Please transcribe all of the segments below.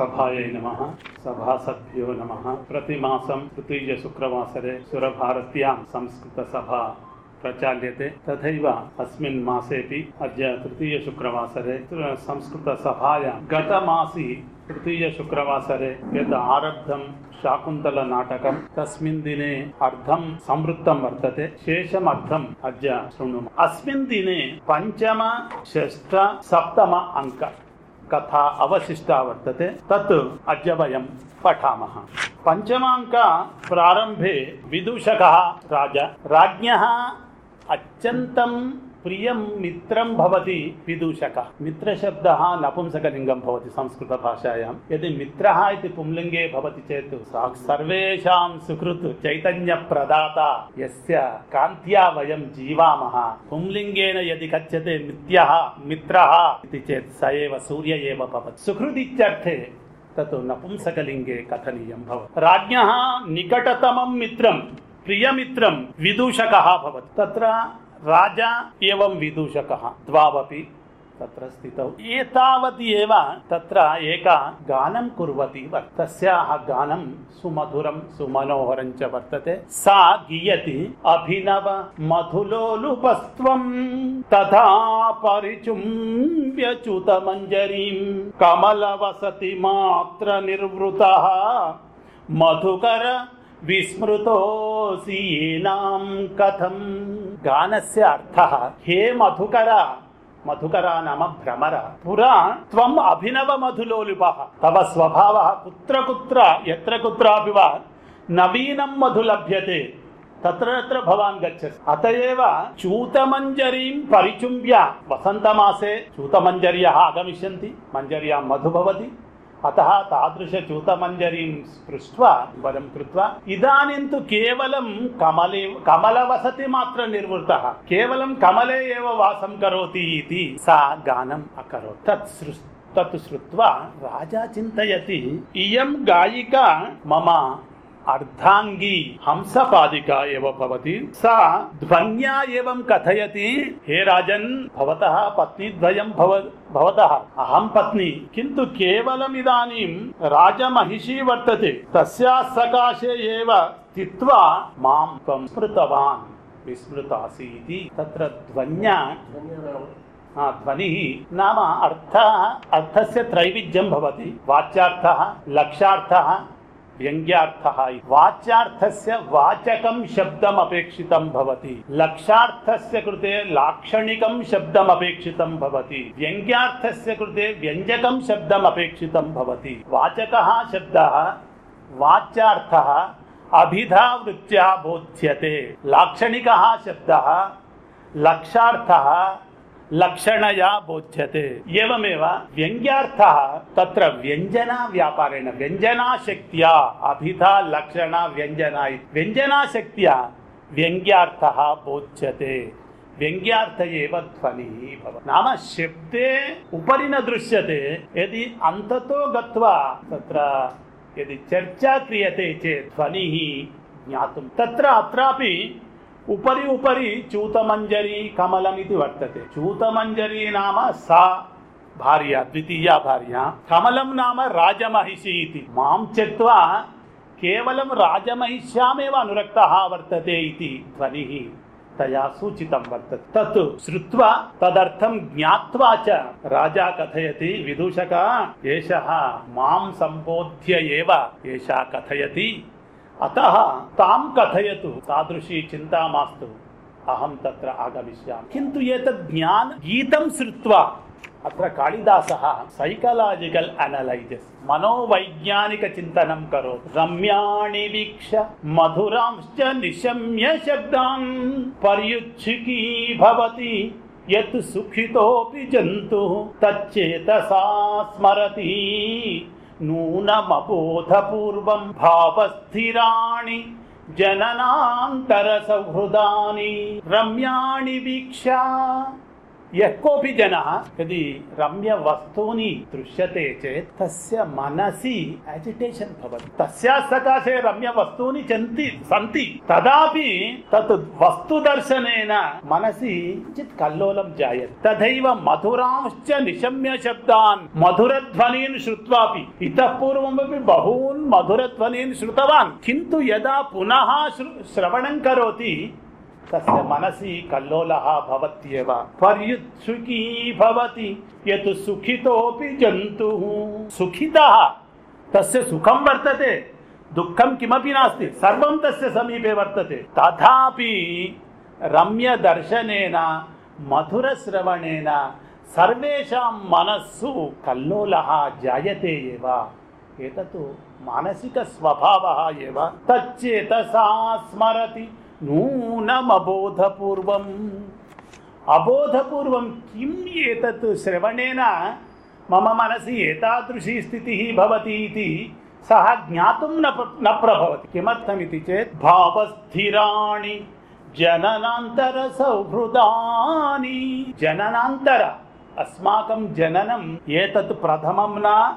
సభాయై నమ సభాసభ్యో నమ. ప్రతిమాసం తృతీయ శుక్రవాసరే సురభారత్యాం సంస్కృత సభ ప్రచాల్యతే. తథైవ అస్మిన్ మాసేపి అద్య తృతీయ శుక్రవాసరే సంస్కృత సభాయాం. గతమాసి తృతీయ శుక్రవాసరే యత్ ఆరబ్ధం శాకుంతల నాటకం. తస్మిన్ దినే అర్థం సంవృత్తం వర్తతే. శేషం అర్థం అద్య శృణు అస్మిన్ దినే పంచమ షష్ఠ సప్తమ అంక. कथा अवशिष्टा वर्तते तत् अद्य वयं पठामः पञ्चमाङ्क प्रारम्भे विदूषकः राजा राज्ञः अत्यन्तं ప్రియం మిత్రం భవతి విదూషక. మిత్ర శబ్ద నపుంసకలింగం భవతి సంస్కృత భాషాయాం. యది మిత్ర ఇది పుంలింగే భవతి చేతు. సర్వేషాం సుకృత్ చైతన్య ప్రదాత. యస్య కాంత్యా వయం జీవామః పుంలింగేన యది కచ్యతే మిత్య మిత్ర ఇది చేత్ స ఏవ సూర్య ఏవ భవతి. సుకృదిత్యర్థే తత్ నపుంసకలింగే కథనీయం భవ రాజ్ఞ నికటతమం మిత్రం ప్రియమిత్రం విదూషక భవతి. తత్ర राजा एवं विदूषकः द्वावपि तत्र स्थितौ एतावत् एव तत्र एका गानं कुर्वती वर् तस्याः गानं सुमधुरं सुमनोहरं च वर्तते सा गीयति अभिनव मधुलोलुपस्त्वं तथा परिचुम्ब्यच्युतमञ्जरीं कमलवसति मात्र निर्वृतः मधुकर విస్మృతోసి ఏనాం కథం. గానస్య అర్థ. హే మధుకర మధుకర నామ భ్రమర. పురా త్వం అభినవ మధులోలుపः. తవ స్వభావ కుత్ర కుత్ర ఎత్ర కుత్రాపి వా. నవీనం మధు లభ్యతే. తత్ర భవాన్ గచ్చసి. అతయేవ చూతమంజరీం పరిచుంబ్య. వసంతమాసే చూతమంజర్య ఆగమిష్యంతి. మంజర్యాం మధు భవతి. అత తాదృశచ్యూతమంజరీం స్పృష్ట్వా వరం కృత్వా. ఇదానీం తు కేవలం కమలే వసతి మాత్ర నిర్వృత. కేవలం కమలే ఏవ వాసం కరోతి ఇది. సా గానం అకరోత్. తత్ సృష్టి తత్ శ్రుత్వా రాజా చింతయతి. ఇయం గాయిక మమ అర్ధాంగి హంసపాదిక ఏవ భవతి. సా ధ్వన్యా ఏవం కథయతి. హే రాజన్ భవత పత్నిద్వయం భవ భవత. అహం పత్ని. కింటు కేవలం ఇదానీం రాజమహిషీ వర్తతే. తస్యా సకాశే ఏవ స్థిత్వా మాం త్వం స్మృతవాన్. విస్మృతాసీతి. తత్ర ధ్వన్య ధ్వని నామ అర్థ అర్థస్య త్రైవిధ్యం భవతి. వాచ్యార్థ లక్ష్యార్థ వ్యంగ్యార్థ వాచ్యార్థస్య వాచకం శబ్దం అపేక్షితం భవతి లక్ష్యార్థస్య కృతే లాక్షణికం శబ్దం అపేక్షితం భవతి వ్యంగ్యార్థస్య కృతే వ్యంజకం శబ్దం అపేక్షితం భవతి వాచక శబ్ద వాచ్యార్థ అభిధా వృత్యా బోధ్యతే లాక్షణిక శబ్ద లక్షార్థ लाक्षणिकः शब्दः लक्ष्यार्थः लक्षणया बोध्यते एवमेव व्यङ्ग्यार्थः तत्र व्यञ्जनाव्यापारेण व्यञ्जनाशक्त्या अभिधा लक्षणा व्यञ्जना व्यञ्जनाशक्त्या व्यङ्ग्यार्थः बोध्यते व्यङ्ग्यार्थ एव ध्वनिः भवति नाम शब्दे उपरि न दृश्यते यदि अन्ततो गत्वा तत्र यदि चर्चा क्रियते चेत् ध्वनिः ज्ञातुं तत्र अत्रापि उपरि उपरि चूतमञ्जरी कमलमिति वर्तते चूतमञ्जरी नाम सा भार्या द्वितीया भार्या कमलं नाम राजमहिषी इति मां त्यक्त्वा केवलं राजमहिष्यामेव अनुरक्तः वर्तते इति ध्वनिः तया सूचितं वर्तते तत् श्रुत्वा तदर्थं ज्ञात्वा च राजा कथयति विदूषक एषः मां सम्बोध्य एव एषा అత తాం కథయతు తాదృశీ చింతా మాస్తు అహం తత్ర ఆగమిష్యామి. కింటు జ్ఞాన గీతం శ్రుత్వా అత్ర కాళిదాస సైకలాజికల్ అనలైజెస్ మనోవైజ్ఞానిక చింతనం కరో రమ్యాణి వీక్ష మధురాంశ్చ నిశమ్య శబ్దాన్. పర్యుచ్ఛుకీ భవతి యత్ సుఖితోపి జంతు తచ్చేతసా స్మరతి. नूनमबोधपूर्वं भावस्थिराणि जननान्तरसौहृदानि रम्याणि वीक्षा यः कोऽपि जनः यदि रम्यवस्तूनि दृश्यते चेत् तस्य मनसि एजिटेशन् भवति तस्याः सकाशे रम्यवस्तूनि चन्ति सन्ति तदापि तत् वस्तुदर्शनेन मनसि किञ्चित् कल्लोलं जायते तथैव मधुरांश्च निशम्य शब्दान् मधुरध्वनीन् श्रुत्वापि इतः पूर्वमपि बहून् मधुरध्वनीन् श्रुतवान् किन्तु यदा पुनः श्रु- श्रवणं करोति తస్య మనసి కల్లోలః వర్తతే దుఃఖం కిమపి నాస్తి సర్వం తస్య సమీపే వర్తతే తథాపి రమ్య దర్శనేన మధుర శ్రవణేన సర్వేషాం మనస్సు కల్లోలః జాయతే ఏవ ఏతత్ మానసిక స్వభావ ఏవ స్మరతి నూనమబోధపూర్వం. అబోధపూర్వం కిం ఏతత్ శ్రవణేన? మమ మనసి ఏతాదృశీ స్థితి భవతి ఇది సహ జ్ఞాతుం న న ప్రభవతి కిమర్థమితి చేత్? భావస్థిరాణి. జననాంతర సౌహృదాని జననాంతర. అస్మాకం జననం ఏతత్ ప్రథమం నా.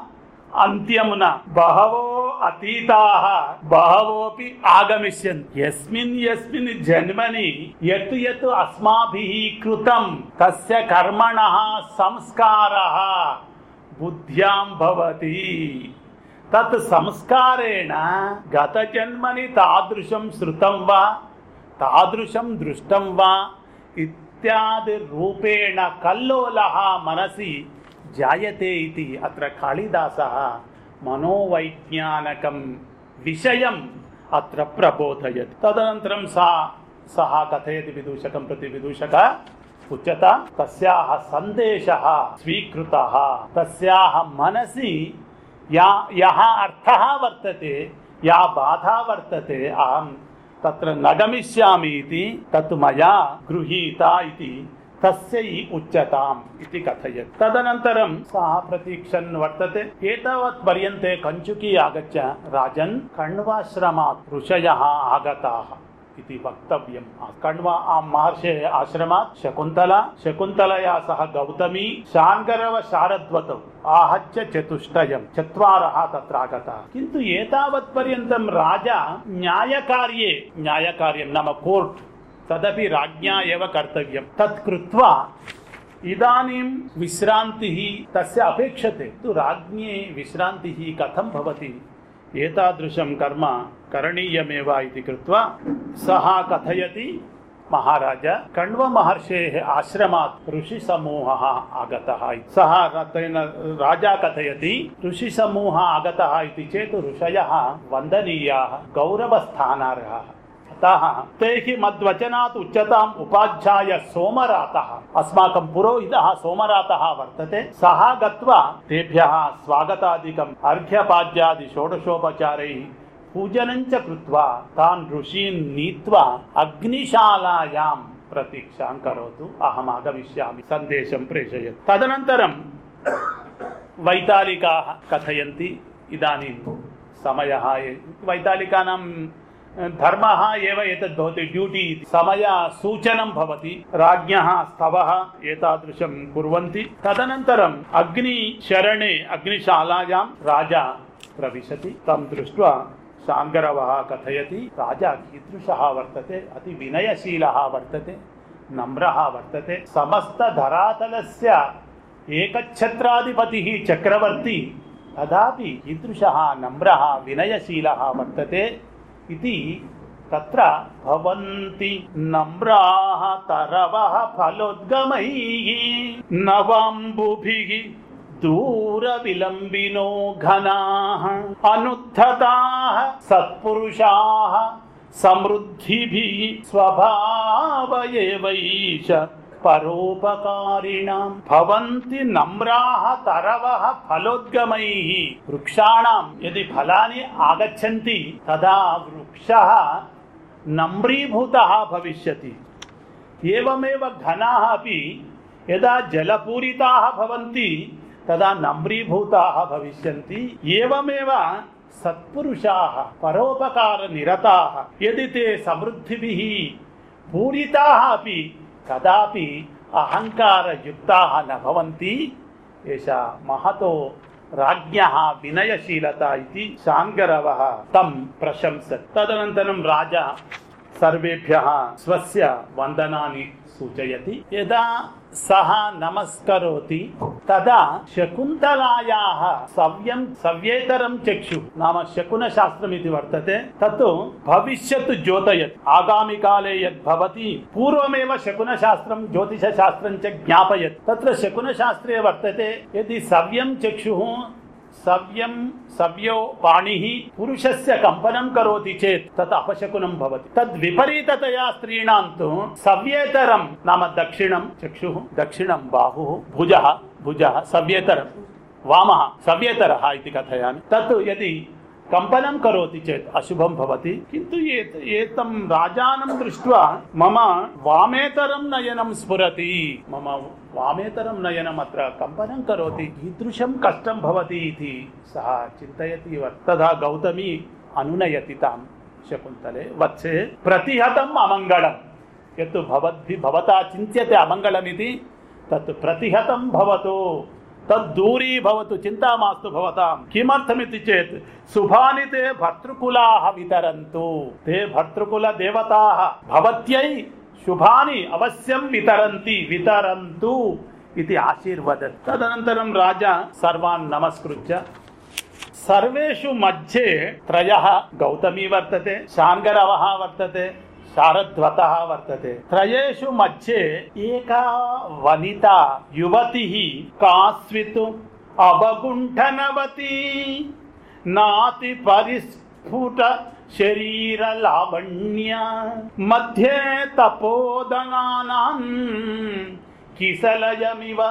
అంత్యమున బహవో అతీతాహ బహవోపి ఆగమిష్యంతి ఎస్మిన్ ఎస్మిన్ జన్మని ఎత్ ఎత్ అస్మాభి కృతం తస్య కర్మణ సంస్కార బుద్ధ్యాం భవతి. తత్ సంస్కారేణ గత జన్మని తాదృశం శృతం వా తాదృశం దృష్టం వా ఇత్యాది రూపేణ కల్లోల మనసి जायते इति अत्र कालिदासः मनोवैज्ञानकं विषयम् अत्र प्रबोधयति तदनन्तरं सा सः कथयति विदूषकं प्रति विदूषकः उच्यता तस्याः सन्देशः स्वीकृतः तस्याः मनसि या यः अर्थः वर्तते या बाधा वर्तते अहं तत्र न गमिष्यामि इति तत् मया गृहीता इति तस्य हि उच्यताम् इति कथयत् तदनन्तरं सः प्रतीक्षन् वर्तते एतावत् पर्यन्ते कञ्चुकी आगत्य राजन् कण्वाश्रमात् ऋषयः आगताः इति वक्तव्यम् कण्व महर्षेः आश्रमात् शकुन्तला शकुन्तलया सह गौतमी शाङ्करव शारद्वतौ आहत्य चतुष्टयं चत्वारः तत्र आगताः किन्तु एतावत् पर्यन्तं राजा न्यायकार्ये न्यायकार्यं नाम कोर्ट् తదపి రాజ్ఞా ఏవ కర్తవ్యం. తత్కృత్వా ఇదానీం విశ్రాంతి తస్య అపేక్షతే. తు రాజ్ఞే విశ్రాంతి కథం భవతి. ఏతాదృశం కర్మ కరణీయమేవ ఇది కృత్వా. సహా కథయతి మహారాజ. కణ్వ మహర్షే ఆశ్రమాత్ ఋషి సమూహ ఆగత సహ తేన రాజా కథయతి ఋషి సమూహ ఆగత ఇది చేత్ ఋషయ వందనీయా గౌరవస్థానార్హ. अतः तैः मद्वचनात् उच्यताम् उपाध्याय सोमरातः अस्माकं पुरोहितः सोमरातः वर्तते सः गत्वा तेभ्यः स्वागतादिकम् अर्घ्यपाद्यादि षोडशोपचारैः पूजनं च कृत्वा तान् ऋषीन् नीत्वा अग्निशालायां प्रतीक्षां करोतु अहम् आगमिष्यामि सन्देशं प्रेषयतु तदनन्तरं वैतालिकाः कथयन्ति इदानीं समयः ए- ధర్మ ఏవ ఏతద్ డ్యూటీ సమయ సూచనం భవతి రాజ్ఞ స్తవ ఏతాదృశం కుర్వంతి తదనంతరం అగ్ని శరణే అగ్నిశాలాయాం రాజా ప్రవిశతి తం దృష్ట్వా సాంగరవ కథయతి రాజా కీదృశ వర్తతే అతి వినయశీల వర్తతే నమ్ర వర్తతే సమస్త ధరాతలస్య ఏకఛత్రాధిపతి చక్రవర్తి తదాపి కీదృశ నమ్ర వినయశీల వర్తతే ఇది తత్ర భవంతి నమ్రాహ తరవః ఫలోద్గమైః నవాంబుభిః దూరవిలంబినో ఘనాః అనుద్ధతాః సత్పురుషాః సమృద్ధిభిః స్వభావయేవైష परोपकारिणां भवन्ति नम्राः तरवः फलोद्गमैः वृक्षाणां यदि फलानि आगच्छन्ति तदा वृक्षः नम्रीभूतः भविष्यति एवमेव घनाः अपि यदा जलपूरिताः भवन्ति तदा नम्रीभूताः भविष्यन्ति एवमेव सत्पुरुषाः परोपकारनिरताः यदि ते समृद्धिभिः पूरिताः अपि కదాపి అహంకారయుక్తా నభవంతి ఏష మహతో రాజ్ఞ వినయశీలత ఇది శాంగరవ తం ప్రశంస తదనంతరం రాజా సర్వేభ్య స్వస్య వందనాన్ని సూచయతి. యదా సహ నమస్కరోతి తదా శకుంతలాయాః సవ్యం సవ్యేతరం చక్షు. నామ శకున శాస్త్రం ఇది వర్తతే. తత్తు భవిష్యత్ జ్యోతయత్. ఆగామి కాలే యద్భవతి పూర్వమేవ శకున శాస్త్రం జ్యోతిష శాస్త్రం చ జ్ఞాపయత్. తత్ర శకున శాస్త్రే వర్తతే. యది సవ్యం చక్షు సవ్యం సవ్యో పాణి పురుషస్య కంపనం కరోతి చేత్ తత్ అపశకునం భవతి. తద్ విపరీతతయా స్త్రీణాంతు సవ్యేతరం నామ దక్షిణం చక్షు దక్షిణం బాహు భుజ భుజ సవ్యేతరం. వామ సవ్యేతర ఇది కథయామి. తత్ యది కంపనం కరోతి చేత్ అశుభం భవతి. కింటు ఏతం రాజానం దృష్ట్వా మమ వామేతరం నయనం స్ఫురతి. మమ వామేతరం నయనం అత్ర కంపనం కరోతి ఈదృశం కష్టం భవతి ఇది. సహ చింతయతి తదా గౌతమి అనునయతి తాం. శకుంతలే వచ్చే ప్రతిహతం అమంగళం. ఎత్తు భవద్భి భవతా చింత్యతే అమంగళమిది తత్ ప్రతిహతం భవతో. తద్దూరీ భవతు చింతామాస్తు భవతాం. కిమర్థమితి చేత్? శుభాని తే భర్తృకులాహ వితరంతు. తే భర్తృకుల దేవతాహ భవత్యై శుభాని అవశ్యం వితరంతి వితరంతు ఇది ఆశీర్వద. తదనంతరం రాజా సర్వాన్ నమస్కృత్య. సర్వేషు మధ్యే త్రయ గౌతమీ వర్తతే శాంగరవహ వర్తతే శారద్వత వర్తతే త్రయేషు మధ్యే ఏకా వనిత యువతి కాస్విత్ అవగుంఠనవతి నాతి పరిస్ఫుట శరీర లావణ్య మధ్యే తపోదనానాం కిసలయమివ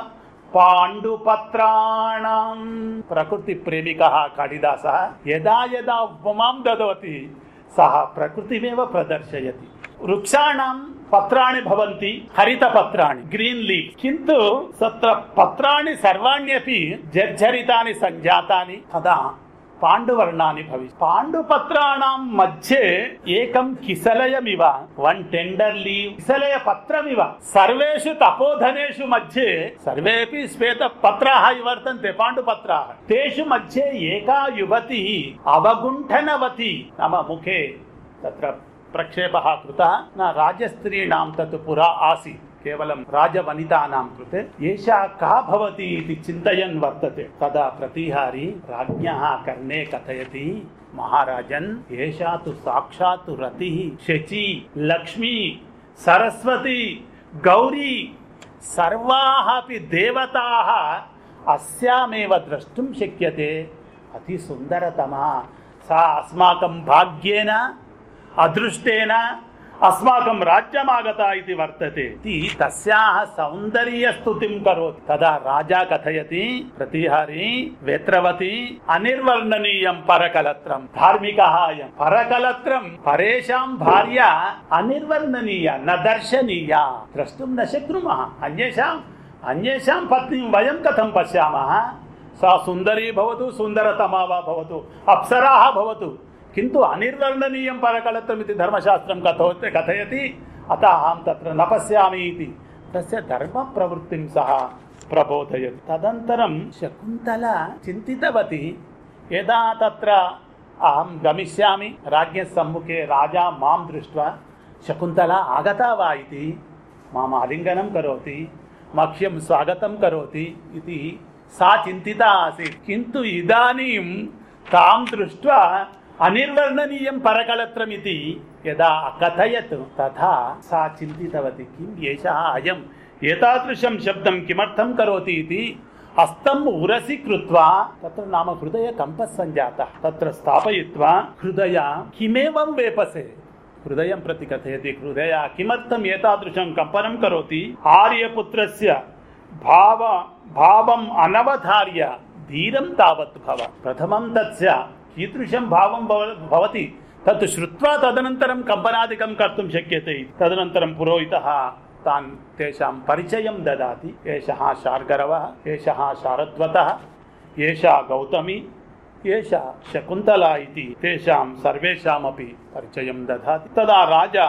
పాండుపత్రాణం ప్రకృతి ప్రేమిక కాళిదాస యదా యదా ఉపమాం దదవతి సహ ప్రకృతిమేవ ప్రదర్శయతి వృక్షాణం పత్రాణి భవంతి హరిత పత్రాణి గ్రీన్ లీఫ్. కింటు సత్ర పత్రాణి సర్వాణ్యపి జర్జరితాని సంజాతాని కదా పాండువర్ణాన్ని భవి పాండుపత్రాణం మధ్య ఏకం కిసలయమివ వన్ టెండర్ లీవ్. కిసలయ పత్రమివ. సర్వేషు తపోధనేషు మధ్య సర్వేపి శ్వేత పత్రాహ పాండు పాండుపత్రాహ తేషు మధ్యే ఏకా యువతి అవగుంఠనవతి. నమ ముఖే తత్ర प्रक्षेपः कृतः न राजस्त्रीणां तत् पुरा आसीत् केवलं राजवनितानां कृते एषा का भवति इति चिन्तयन् वर्तते तदा प्रतिहारी राज्ञः कर्णे कथयति महाराजन् एषा तु साक्षात् रतिः शची लक्ष्मी सरस्वती गौरी सर्वाः अपि देवताः अस्यामेव द्रष्टुं शक्यते अतिसुन्दरतमा सा अस्माकं भाग्येन अदृष्टेन అదృష్టేన అస్మాకం రాజ్యమాగత ఇది వర్తతే. తస్యాహ సౌందర్య స్థుతిం కరోతి. తదా రాజా కథయతి ప్రతిహరి వేత్రవతి అనిర్వర్ణనీయం పరకలత్రం. ధార్మిక పరకలత్రం. పరేషాం భార్య అనిర్వర్ణనీయ న దర్శనీయ. ద్రష్టుం న శక్నుమ. అన్యేషాం అన్యేషాం పత్నిం వయం కథం పశ్యామ. సా సుందరీ భవతు సుందరతమా వా భవతు. అప్సరాः భవతు. किन्तु अनिर्वर्णनीयं परकलत्रमिति धर्मशास्त्रं कथोति कथयति अतः अहं तत्र न पश्यामि इति तस्य धर्मप्रवृत्तिं सः प्रबोधयति तदनन्तरं शकुन्तला चिन्तितवती यदा तत्र अहं गमिष्यामि राज्ञः सम्मुखे राजा मां दृष्ट्वा शकुन्तला आगता वा इति माम् आलिङ्गनं करोति मह्यं स्वागतं करोति इति सा चिन्तिता आसीत् किन्तु इदानीं तां दृष्ट्वा అనిర్వర్ణనీయం పరకళత్రమితి యదా అకథయత్ తథా సా చింతితవతి కిం ఏష అయం. ఏతాదృశం శబ్దం కిమర్థం కరోతి ఇది హస్తం ఉరసి కృత్వా. తత్ర నామ హృదయ కంప సంజాత తత్ర స్థాపయిత్వా. హృదయ కిమేవం వేపసే. హృదయం ప్రతి కథయతి. హృదయ కిమర్థం ఏతాదృశం కంపనం కరోతి. ఆర్యపుత్రస్య భావ భావం అనవధార్య. ధీరం తావత్ భవ ప్రథమం తస్య ఈదృశం భావం భవతి తత్ శ్రుత్వా తదనంతరం కంపనాదికం కర్తుం శక్యతే తదనంతరం పురోహిత తాన్ తేషాం పరిచయం దాతి ఏష శార్గరవ ఏష శారద్వత ఏష గౌతమి ఏష శకుంతల ఇది తేషాం సర్వేషామపి పరిచయం దాతి తదా రాజా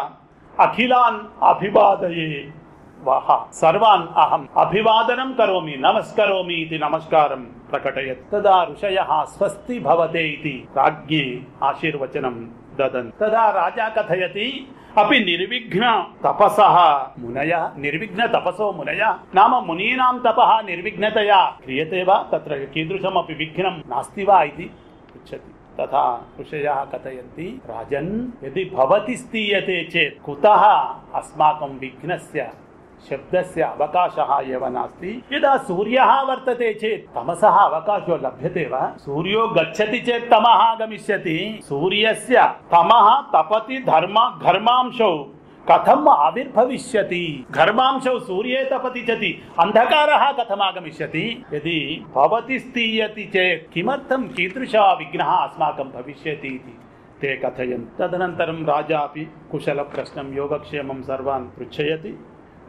అఖిలాన్ అభివాదయే వహ సర్వాన్ అహం అభివాదనం కరోమి నమస్కరోమి ఇది నమస్కారం ప్రకటయత్ తదా ఋషయ స్వస్తి భవతే ఇది రాజ్ఞే ఆశీర్వచనం దదన్ తదా రాజా కథయతి అపి నిర్విఘ్న తపస మునయ నిర్విఘ్న తపసో మునయ నామ మునీనాం తప నిర్విఘ్నతయా క్రియతే వా తత్ర కీదృశమపి విఘ్నం నాస్తి వా ఇది పృచ్చతి తథా ఋషయः కథయంతి రాజన్ యది భవతి స్థీయతే చేత్ కుతః అస్మాకం విఘ్నస్య विघ्नस्य शब्दस्य अवकाशः एव नास्ति यदा सूर्यः वर्तते चेत् तमसः अवकाशो लभ्यते वा सूर्यो गच्छति चेत् तमः आगमिष्यति सूर्यस्य तमः तपति धर्म घर्मांशौ कथम् आविर्भविष्यति घर्मांशौ सूर्ये तपति चति अन्धकारः कथम् आगमिष्यति यदि भवति स्थीयति चेत् किमर्थं कीदृशः विघ्नः अस्माकं भविष्यति इति ते कथयन् तदनन्तरं राजा अपि कुशलप्रश्नं योगक्षेमं सर्वान् पृच्छयति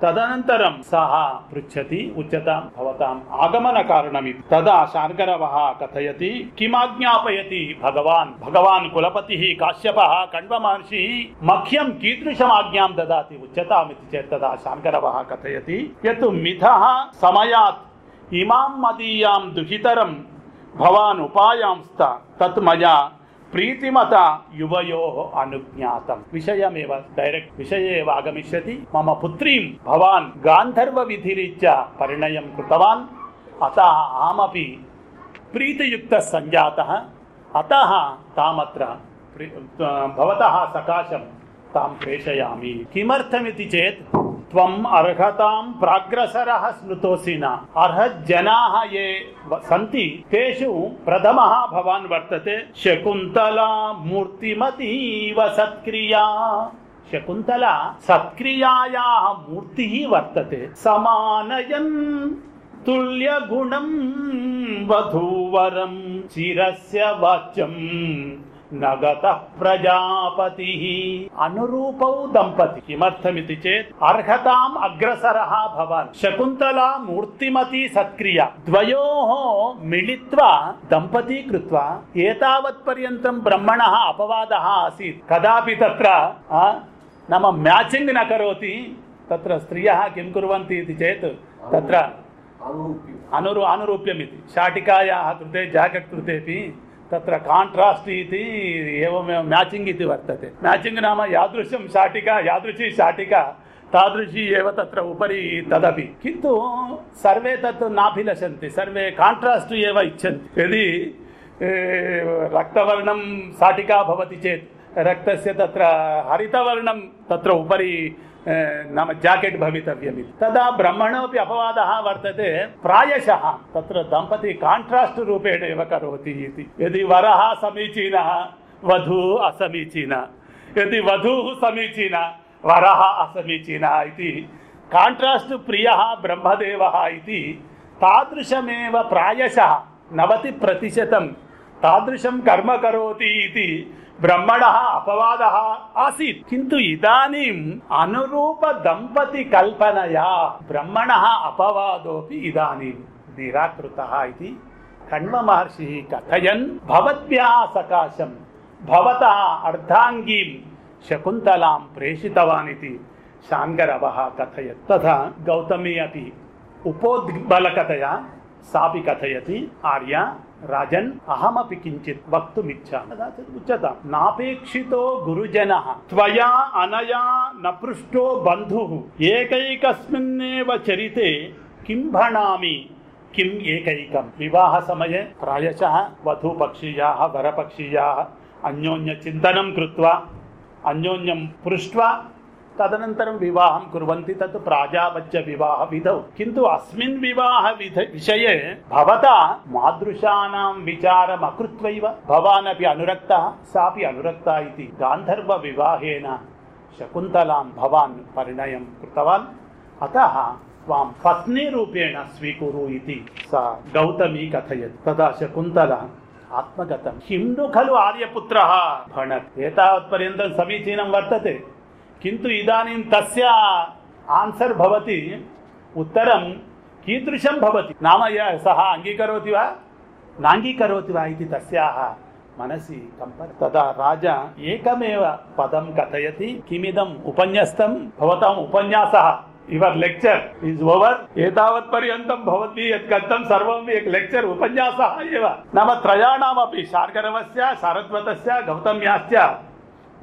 తదనంతరం సహ పృచ్చతి ఉచ్యతాం భవతాం ఆగమన కారణమి తదా శార్గరవః కథయతి కిమాజ్ఞాపయతి భగవాన్. భగవాన్ కులపతి కాశ్యప కణ్వ మహర్షి మఖ్యం కీదృశమాజ్ఞాం దదాతి ఉచ్యతామితి చేత్ తదా కథయతి. యత్ మిథ సమయాత్ ఇమాం మదీయాం దుహితరం భవాన్ ఉపాయాంస్త తత్ మయా ప్రీతిమత యువయో అనుజ్ఞాతం. విషయమేవ డైరెక్ట్ విషయేవ ఆగమిష్యతి. మమ పుత్రీం భవాన్ గాంధర్వ విధిరీత్యా పరిణయం కృతవాన్. అత ఆమపి ప్రీతియుక్త సంజాత. అత తామత్ర భవతः సకాశం తాం ప్రేషయామి. కిమర్థమితి చేత్ త్వం అర్హతాం ప్రాగ్రసర స్మృతోసిన అర్హజనా ఏ సంతి తేషు ప్రథమ భవాన్ వర్తతే. శకుంతలా మూర్తిమతీవ సత్క్రియా. శకుంతల సత్క్రియా మూర్తి వర్తతే. సమానయన్ తుల్య గుణం వధూవరం. చిరస్య వాచ్యం चिरस्य वाच्यं नगतः प्रजापतिः अनुरूपौ दम्पति किमर्थमिति चेत् अर्हताम् अग्रसरः भवान् शकुन्तला मूर्तिमती सत्क्रिया द्वयोः मिलित्वा दम्पती कृत्वा एतावत्पर्यन्तं ब्रह्मणः अपवादः आसीत् कदापि तत्र आ, नाम म्याचिङ्ग् न करोति तत्र स्त्रियः किं कुर्वन्ति इति चेत् तत्र अनुरू अनुरूप्यमिति शाटिकायाः कृते जाकेट् कृतेपि तत्र काण्ट्रास्ट् इति एवमेव म्याचिङ्ग् इति वर्तते म्याचिङ्ग् नाम यादृशं शाटिका यादृशी शाटिका तादृशी एव तत्र उपरि तदपि किन्तु सर्वे तत् नाभिलषन्ति सर्वे काण्ट्रास्ट् एव इच्छन्ति यदि ए, रक्तवर्णं शाटिका भवति चेत् रक्तस्य तत्र हरितवर्णं तत्र उपरि ए, नाम जाकेट् भवितव्यमिति तदा ब्रह्मणोपि अपवादः वर्तते प्रायशः तत्र दम्पती काण्ट्रास्ट् रूपेण एव करोति इति यदि वरः समीचीनः वधूः असमीचीना यदि वधूः समीचीना वरः असमीचीनः इति काण्ट्रास्ट् प्रियः ब्रह्मदेवः इति तादृशमेव प्रायशः नवतिप्रतिशतं तादृशं कर्म करोति इति బ్రహ్మణ అపవాద ఆసీత్. కింటు ఇదానీం అనురూప దంపతి కల్పనయా. బ్రహ్మణ అపవాదోపి ఇదానీం. నిరాకృత ఇది. కణ్వ మహర్షి కథయన్ భవద్భ్యా సకాశం భవత అర్ధాంగీం శకుంతలాం ప్రేషితవాన్ ఇది శాంగరవ కథయత్. తథ గౌతమి అపి. ఉపోద్బలకతయా సాపి కథయతి ఆర్య రాజన్ అహమపి కించిత్ వక్తుమిచ్చామి కదాచిత్ నాపేక్షితో గురుజన త్వయా అనయా నపృష్టో బంధు ఏకైకస్మిన్నేవ చరితే కిం భణామి? కిం ఏకైకం? వివాహ సమయే ప్రాయశ వధూపక్షీయా వరపక్షీయా అన్యోన్య చింతనం కృత్వా అన్యోన్యం పృష్ట్వా अन्योन्यचिन्तनं कृत्वा अन्योन्यं पृष्ट्वा तदनन्तरं विवाहं कुर्वन्ति तत् प्राजापत्यविवाहविधौ किन्तु अस्मिन् विवाहविध विषये भवता मादृशानां विचारम् अकृत्वैव भवान् अपि अनुरक्तः सापि अनुरक्ता इति गान्धर्वविवाहेन शकुन्तलां भवान् परिणयं कृतवान् अतः त्वां पत्नीरूपेण स्वीकुरु इति सा गौतमी कथयत् तदा शकुन्तला आत्मगतं किं नु खलु आर्यपुत्रः भणत् एतावत्पर्यन्तं समीचीनं वर्तते किन्तु इदानीं तस्य आन्सर् भवति उत्तरं कीदृशं भवति नाम य सः अङ्गीकरोति वा नाङ्गीकरोति वा इति तस्याः मनसि कम्पन तदा राजा एकमेव पदं कथयति किमिदम् उपन्यस्तं भवताम् उपन्यासः యువర్ లెక్చర్ ఈజ్ ఓవర్ ఏతావత్ పర్యంతం భవతి యత్ గతం సర్వం ఏక లెక్చర్ ఉపన్యాసः एव नाम त्रयाणामपि शार्करवस्य शारद्वतस्य गौतम्याश्च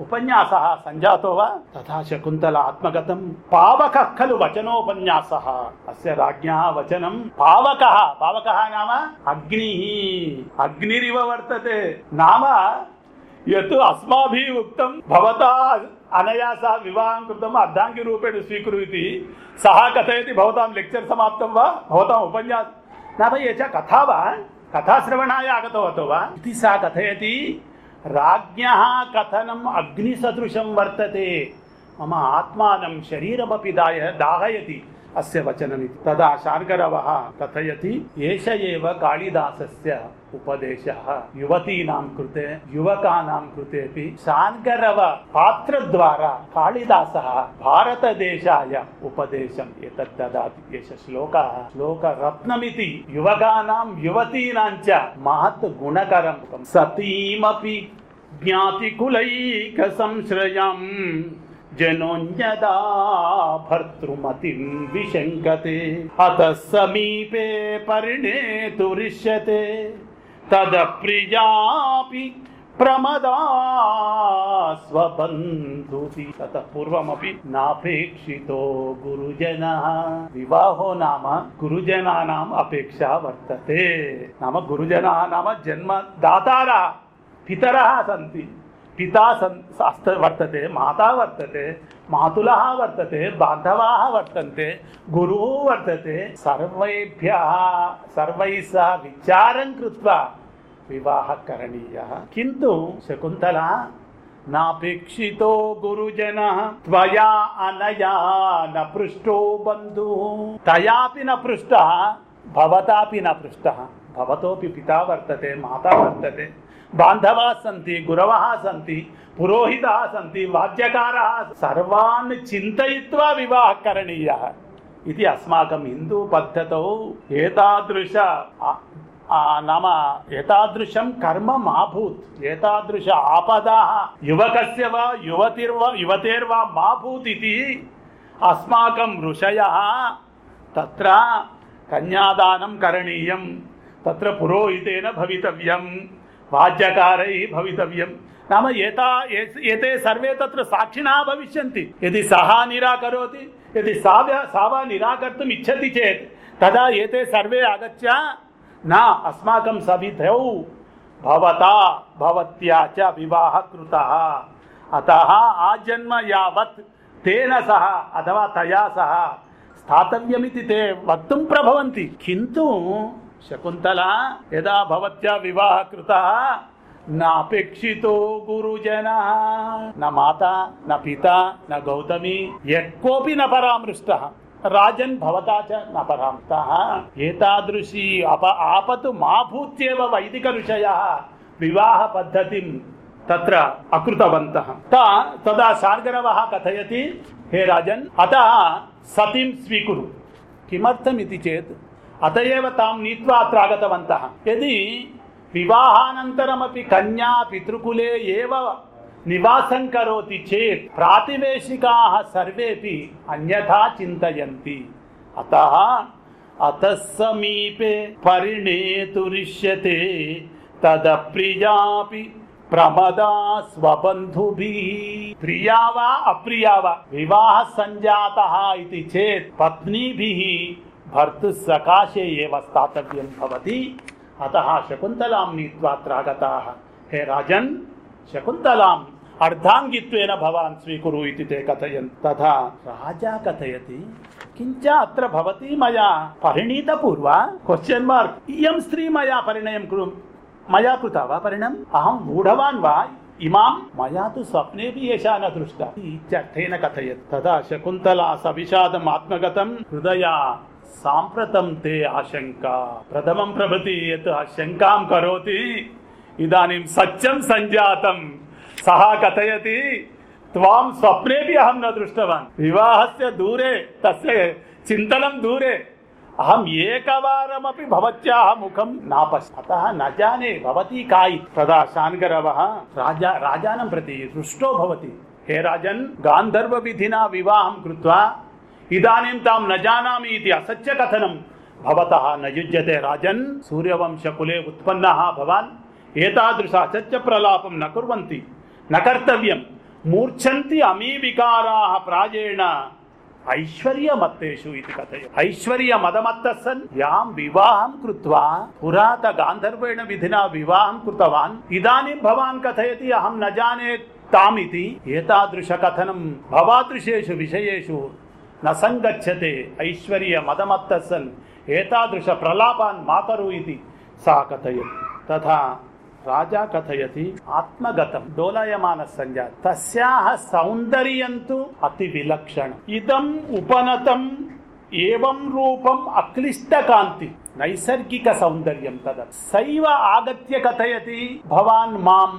ఉపన్యాస సంజాతో వా? తథా శకుంతల ఆత్మగతం. పావక ఖలు వచనోపన్యాస. అస్య రాజ్ఞ వచనం పావక. పావక నామ అగ్ని. అగ్నిరివ వర్తతే. నామ యత్ అస్మాభి ఉక్తం భవతా అనయా సహ వివాహం కృతం అర్ధాంగి రూపేణ స్వీకృతి. సహా కథయతి భవతాం లెక్చర్ సమాప్తం వా? భవతాం ఉపన్యాసం. నామ ఏచ కథా వా? కథాశ్రవణాయ ఆగతవతో వా? ఇది సా కథయతి राज्ञः कथनम् अग्निसदृशं वर्तते मम आत्मानं शरीरमपि दाय दाहयति అస్య వచనమితి. తదా శాంకరవ కథయతి. ఏష ఏవ కాళిదాస ఉపదేశ. యువతీనాం కృతే యువకానాం కృతేపి. శాంకరవ పాత్ర ద్వారా కాళిదాస భారతదేశాయ ఉపదేశం ఎతద్ దదాతి. ఏష శ్లోక. శ్లోక రత్నమితి యువకానాం యువతీనాం చ మహత్ గుణకరం. సతీమపి జ్ఞాతి కులైక సంశ్రయం. जनोऽन्यदा भर्तृमतिं विशङ्कते अतः समीपे परिणेतुरिष्यते तदप्रियापि प्रमदा स्वबन्धुति ततः पूर्वमपि नापेक्षितो गुरुजनः विवाहो नाम गुरुजनानाम् अपेक्षा वर्तते नाम गुरुजनाः नाम जन्मदातारः पितरः सन्ति పితా సన్ వర్తతే మాతా వర్తతే మాతుల వర్తతే బాంధవా వర్తంతే గురు వర్తతే సర్వేభ్య సర్వై సహ విచారం కృత్వా వివాహ కరణీయ. కింటు శకుంతల నాపేక్షితో గురుజన త్వయా అనయా న బంధు. తయాపి న భవతాపి న భవతోపి పితా వర్తతే మాతా వర్తతే. బాంధవా సంతి గురవ సంతి పురోహిత సంతి వాద్యకార సర్వాన్ని చింతయిత్వా వివాహ కరణీయ. ఇది అస్మాకం హిందూ పద్ధతౌ ఏతాదృశ నామ ఏతాదృశం కర్మ మాభూత్. ఏతాదృశ ఆపదా. యువకస్య వా యువతిర్వా యువతేర్వా మాభూత్ ఇది అస్మాకం ఋషయ. తత్ర కన్యాదానం కరణీయం. తత్ర పురోహితేన భవితవ్యం. करणीयं तत्र पुरोहितेन भवितव्यं वाद्यकारैः भवितव्यं नाम एता एस्- एते सर्वे तत्र साक्षिणः भविष्यन्ति यदि सः निराकरोति यदि सा व्य- सा वा निराकर्तुम् इच्छति चेत् तदा एते सर्वे आगत्य न अस्माकं सविधौ भवता भवत्या च विवाहः कृतः अतः आजन्म यावत् तेन सह अथवा तया सह स्थातव्यमिति ते वक्तुं प्रभवन्ति किन्तु శకుంతల యదా భవత్యా వివాహ కృత నాపేక్షితో గురుజన. నా మాత నా పిత నా గౌతమి ఎక్కోపి నా పరామృష్ట. రాజన్ భవతా చ నా పరామృత ఏతాదృశీ అప ఆపతు మా భూత్యేవ వైదిక ఋషయ వివాహ పద్ధతి తత్ర అకృతవంత. తదా సార్గరవ కథయతి. హే రాజన్ అత సతీం స్వీకురు. కిమర్థమితి చేత్? అతయవ తాం నీత్వా అత్ర ఆగతవంత యది వివాహానంతరమీ కన్యా పితృకులే ఏవ నివాసం కరోతి చేత్ ప్రాతివేశికా సర్వేపి అన్యథా చింతయంతి. అత అత సమీపే పరిణేతురిష్యతే తద ప్రియాపి ప్రమదా స్వబంధుభి. ప్రియావా అప్రియావా వివాహ సంజాత ఇది చేత్ పత్నీభి భర్త సకాశే ఏ స్థాతవ్యం భవతి. అత శకుంతలాం నీత్వాత్రాగత హే రాజన్ శకుంతలాం అర్ధాంగిత్వేన భవాన్ స్వీకురు ఇది తే కథయన్ తథా. రాజా కథయతి కించ అత్ర భవతి మయా పరిణీత పూర్వ? క్వశ్చన్ మార్క్ ఇయం స్త్రీ మయా పరిణయం కృ మయా కృత వా పరిణయం అహం మూఢవాన్ వా? ఇమాం? మయా తు స్వప్నేపి ఏషా న దృష్ట. ఇత్యర్థేన కథయత్. తదా శకుంతలా సవిషాదం ఆత్మగతం హృదయా సాంప్రతం తే ఆశంక ప్రథమం ప్రభతి ఎత్ శంకాం కరోతి ఇదానీం సత్యం సంజాతం సహా కథయతి త్వాం స్వప్నేపి అహం న దృష్టవాన్. వివాహస్ దూరే తస్య చింతనం దూరే అహం ఏకవారమపి భవత్యాహ ముఖం నాపశ్. అత నజానే భవతి కాయి తదా శాన్గరవ. రాజా రాజానం ప్రతి దృష్టో భవతి. హే రాజన్ గాంధర్వ విధినా వివాహం కృత్వా ఇదానీం తాం నజానామి ఇది అసత్య కథనం. భవత నయుజ్యతే రాజన్ సూర్యవంశకులే ఉత్పన్న భవాన్ ఏతాదృశ అసత్య ప్రలాపం నకుర్వంతి నకర్తవ్యం మూర్ఛంతి అమీవికారా ప్రాజేణ. ఐశ్వర్యమత్తేషు ఇది కథయ. ఐశ్వర్యమదమత్త సన్ యాం వివాహం కృత్వా పురాత గాంధర్వేణ విధినా వివాహం కృతవాన్. ఇదాनीं భవాన్ కథయతి అహం న జానే తామితి. ఏతాదృశ కథనం భవాదృశేషు విషయేషు నసంగచ్చతే ఐశ్వర్య మదమత్తసన్ ఏతాదృశ ప్రలాపాన్ మాతరు ఇది. సా కథయతి. తథా రాజా కథయతి ఆత్మగతం డోలయమాన సంజా తస్యాహ సౌందర్యంతు అతి విలక్షణం. ఇదం ఉపనతం ఏవం రూపం అక్లిష్ట కాంతి నైసర్గిక సౌందర్యం తద. సైవ ఆగత్య కథయతి భవాన్ మాం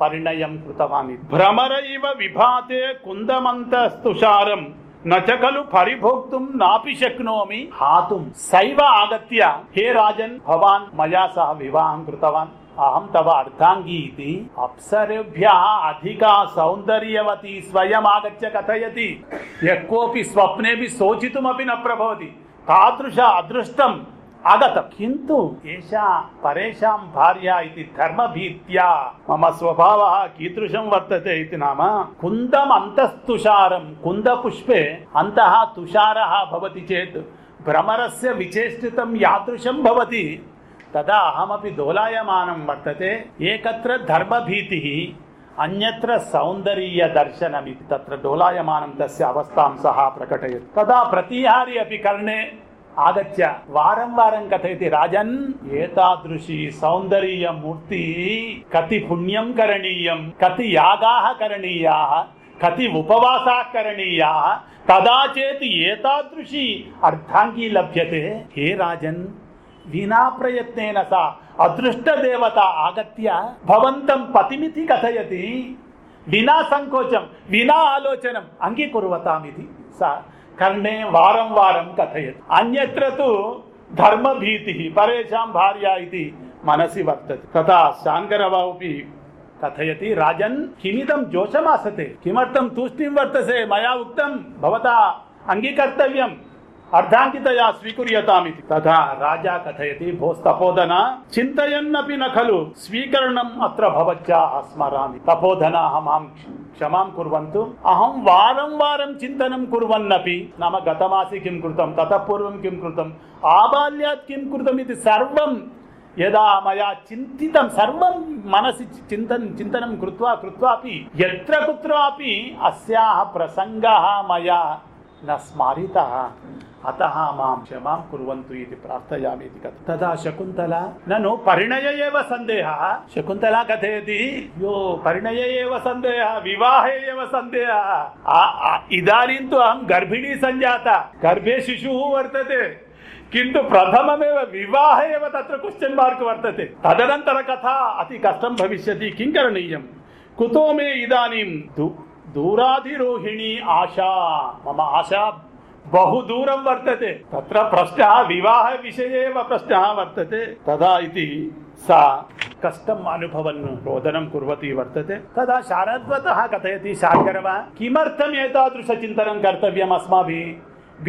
పరిణయం కృతవాని భ్రమర ఇవ విభాతే కుందమంతస్తుషారం నచ ఖలు పరిభోక్తుం నాపి శక్నోమి. హాతుం. సైవ ఆగత్య. హే రాజన్ భవాన్ మయా సహ వివాహం కృతవాన్. అహం తవ అర్ధాంగి ఇది అప్సరేభ్య అధికా సౌందర్యవతి స్వయం ఆగత్య కథయతి. యక్కోపి స్వప్నేపి శోచితుమపి న ప్రభవతి. తాదృశ అదృష్టం ఆగతం కింటు ఏషా పరేషాం భార్య ఇది ధర్మభీత్యా మమ స్వభావ కీదృశం వర్తతే ఇది నామ కుందం అంతస్తుషారం కుంద పుష్పే అంతః తుషారः భవతి చేత్ భ్రమరస్య విచేష్టితం యాదృశం భవతి తదా అహమపి దోలాయమానం వర్తతే ఏకత్ర ధర్మభీతిः అన్యత్ర సౌందర్య దర్శనమితి తత్ర డోలాయమానం తస్య అవస్థాం సహా ప్రకటయతి తదా ప్రతిహారి అపి కర్ణే ఆగత్య వారం వారం కథయతి రాజన్ ఏతాదృశి సౌందర్య మూర్తి కతి పుణ్యం కరణీయం కతి యాగాః కరణీయా కతి ఉపవాసా కరణీయా తదా చేత్ ఏతాదృశి అర్థాంగీ లభ్యతే. హే రాజన్ వినా ప్రయత్నేన సా అదృష్ట దేవత ఆగత్య భవంతం పతిమితి కథయతి. వినా సంకోచం వినా ఆలోచనం అంగీకురువతామిది సా కర్ణే వారం వారం కథయతి. అన్యత్ర తు ధర్మభీతి పరేషాం భార్య ఇది మనసి వర్తతే. తథా శాంకరబాబుపి కథయతి రాజన్ కిమిదం జోషమాసతే. కిమర్థం తూష్ణిం వర్తసే మయా ఉక్తం భవతా అంగీకర్తవ్యం. అర్ధాంకితయా స్వీకుర్యతామితి. తథా రాజా కథయతి భోస్తపోదన చింతయన్నపి నఖలు స్వీకరణం అత్ర భవత్యా అస్మరామి తపోధన మాం క్షమాం కుర్వంతు. అహం వారం వారం చింతనం కుర్వన్నపి. నామ గతమాసి కిం కృతం తతః పూర్వం కిం కృతం ఆబాల్యాత్ కిం కృతం ఇది సర్వం. యదా మయా చింతితం సర్వం మనసి చింతన్ చింతనం కృత్వా కృత్వాపి ఎత్ర కుత్రాపి అస్యాహ ప్రసంగ మయా. न स्मारितः अतः मां क्षमां कुर्वन्तु इति प्रार्थयामि इति कथं तदा शकुन्तला ननु परिणय एव सन्देहः शकुन्तला कथयति यो परिणय एव सन्देहः विवाहे एव सन्देहः इदानीं तु अहं गर्भिणी सञ्जाता गर्भे शिशुः वर्तते किन्तु प्रथममेव विवाहे एव तत्र क्वश्चन् मार्क् वर्तते तदनन्तर कथा अति कष्टं भविष्यति किं करणीयं कुतो मे इदानीं तु దూరాధిరోహిణి ఆశా. మమ ఆశా బహు దూరం వర్తతే. తత్ర ప్రశ్న వివాహ విషయే ప్రశ్న వర్తతే. తదా ఇది సా కష్టం అనుభవన్ రోదనం కుర్వతి వర్తతే. తదా శారద్వత కథయతి శాంకరవ. కిమర్థం ఏతాదృశ చింతనం కర్తవ్యం అస్మాభి.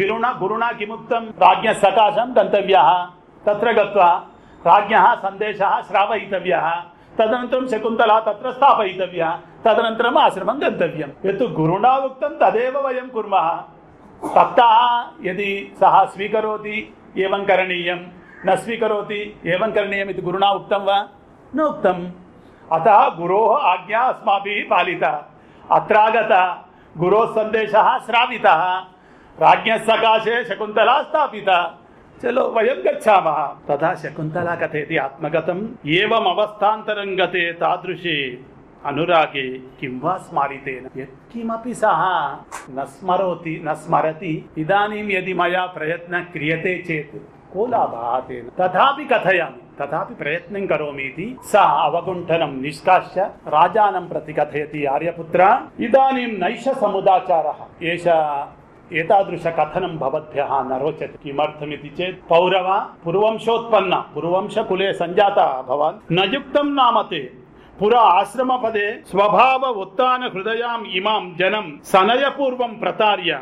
గురుణా గురుణా కిముక్తం రాజ్ఞ సకాశం గంతవ్య. తత్ర గత్వా రాజ్ఞ సందేశ శ్రావయితవ్య. तदनन्तरं शकुन्तला तत्र स्थापयितव्या तदनन्तरम् आश्रमं गन्तव्यं यत् गुरुणा उक्तं तदेव वयं कुर्मः सप्ताह यदि सः स्वीकरोति एवं करणीयं न स्वीकरोति एवं करणीयम् इति गुरुणा उक्तं वा न उक्तम् अतः गुरोः आज्ञा अस्माभिः पालिता अत्रागता गुरोः सन्देशः श्रावितः राज्ञः सकाशे शकुन्तला स्थापिता చలో వయం గచ్చామా? తథా శకుంతల కథేతి ఆత్మగతం ఏవం అవస్థాంతరం గతే తాదృశి. అనురాగి కిం వా స్మరితేన? యత్కిమపి సహ. నస్మరోతి నస్మరతి ఇదానీం యది మయా ప్రయత్న క్రియతే చేతు. కోలాభాతేన తథాపి కథయామి. తథాపి ప్రయత్నం కరోమీతి. సా అవగుంఠనం నిష్కాశ్య రాజానం ప్రతి కథయతి ఆర్యపుత్ర. ఇదానీం నైష సముదాచార. ఏష इदानीं नैष समुदाचारः एष एतादृशकथनं भवद्भ्यः न रोचते किमर्थमिति चेत् पौरव पुरुवंशोत्पन्न पुरुवंशकुले सञ्जाता भवान् न युक्तं नाम ते पुरा आश्रमपदे स्वभाव उत्तान हृदयाम् इमां जनं सनयपूर्वं प्रतार्य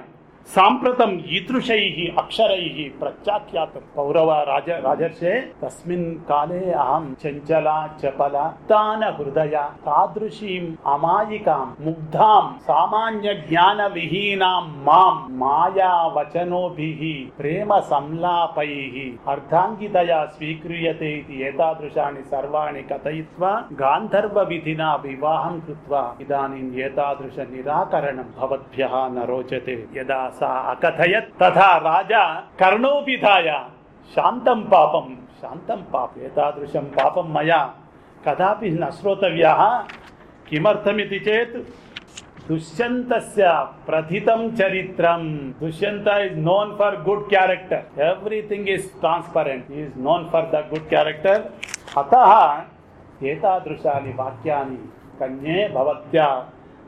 సాంప్రతం ఈదృశై అక్షరై ప్రఖ్యాఖ్యాతం పౌరవ రాజ రాజర్షే. తస్మిన్ కాలే అహం చంచల చపల తాన హృదయ తాదృశీం అమాయికాం ముగ్ధాం సామాన్య జ్ఞాన విహీనాం మాం మాయా వచనోభిః ప్రేమ సంలాపై అర్ధాంగితయ స్వీక్రియతే ఇది ఏతాదృశాని సర్వాణి కథయిత్వ గాంధర్వ విధినా వివాహం కృత్వా. ఇదానీం ఏతాదృశ నిరాకరణం భవద్భ్య నరోచతే. యదా सा अकथयत् तथा राजा कर्णोपिधाय शान्तं पापं शान्तं पाप एतादृशं पापं मया कदापि न श्रोतव्यः किमर्थमिति चेत् दुष्यन्तस्य प्रथितं चरित्रं Dushyanta is known for good character everything is transparent is known for the good character अतः एतादृशानि वाक्यानि कन्ये भवत्या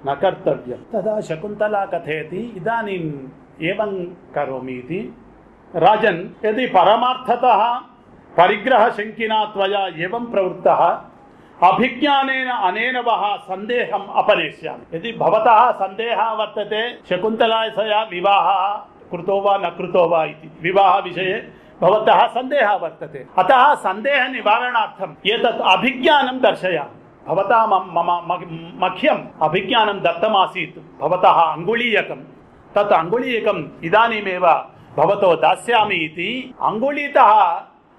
न कर्तव्यं तदा शकुन्तला कथयति ఏవం కరోమీతి రాజన్ యది పరమార్థత పరిగ్రహ శంకినా త్వయా ఏవం ప్రవృత్త? అభిజ్ఞానేన అనేన వహ సందేహం అపనేష్యామి యది భవతః సందేహ వర్తతే శకుంతలాయసయా వివాహ కృతో వా న కృతో వా ఇది. వివాహ విషయే భవతః సందేహ వర్తతే. అతః సందేహ నివారణార్థం ఏతత్ అభిజ్ఞానం దర్శయామి. భవతా మమ మఖ్యం అభిజ్ఞానం దత్తమాసీత్. భవతః అంగుళీయకం. తత్ అంగుళీకం ఇదానీమేవ భవతో దాస్యామి ఇది. అంగుళీత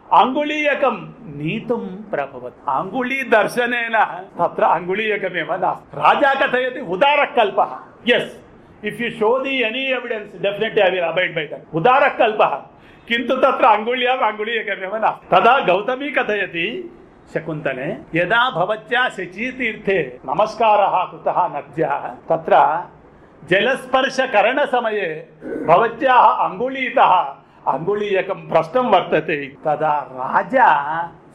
అంగుళీయకం నీతం ప్రభవత్. అంగుళీ దర్శనైన తత్ర అంగుళీయకమేవ నాస్తి రాజా కథయతి ఉదార కల్ప as if you show the any evidence definitely I will abide by that ఉదార కల్ప కింద తత్ర అంగుళ్యాం అంగుళీయకమేవ నాస్తి తదా గౌతమి కథయతి శకుంతలే యదా భవత్యా శచీతీర్థే నమస్కారః కృతః నద్య. తత్ర जलस्पर्शकरणसमये भवत्याः अङ्गुलीतः अङ्गुलीयकं भ्रष्टं वर्तते तदा राजा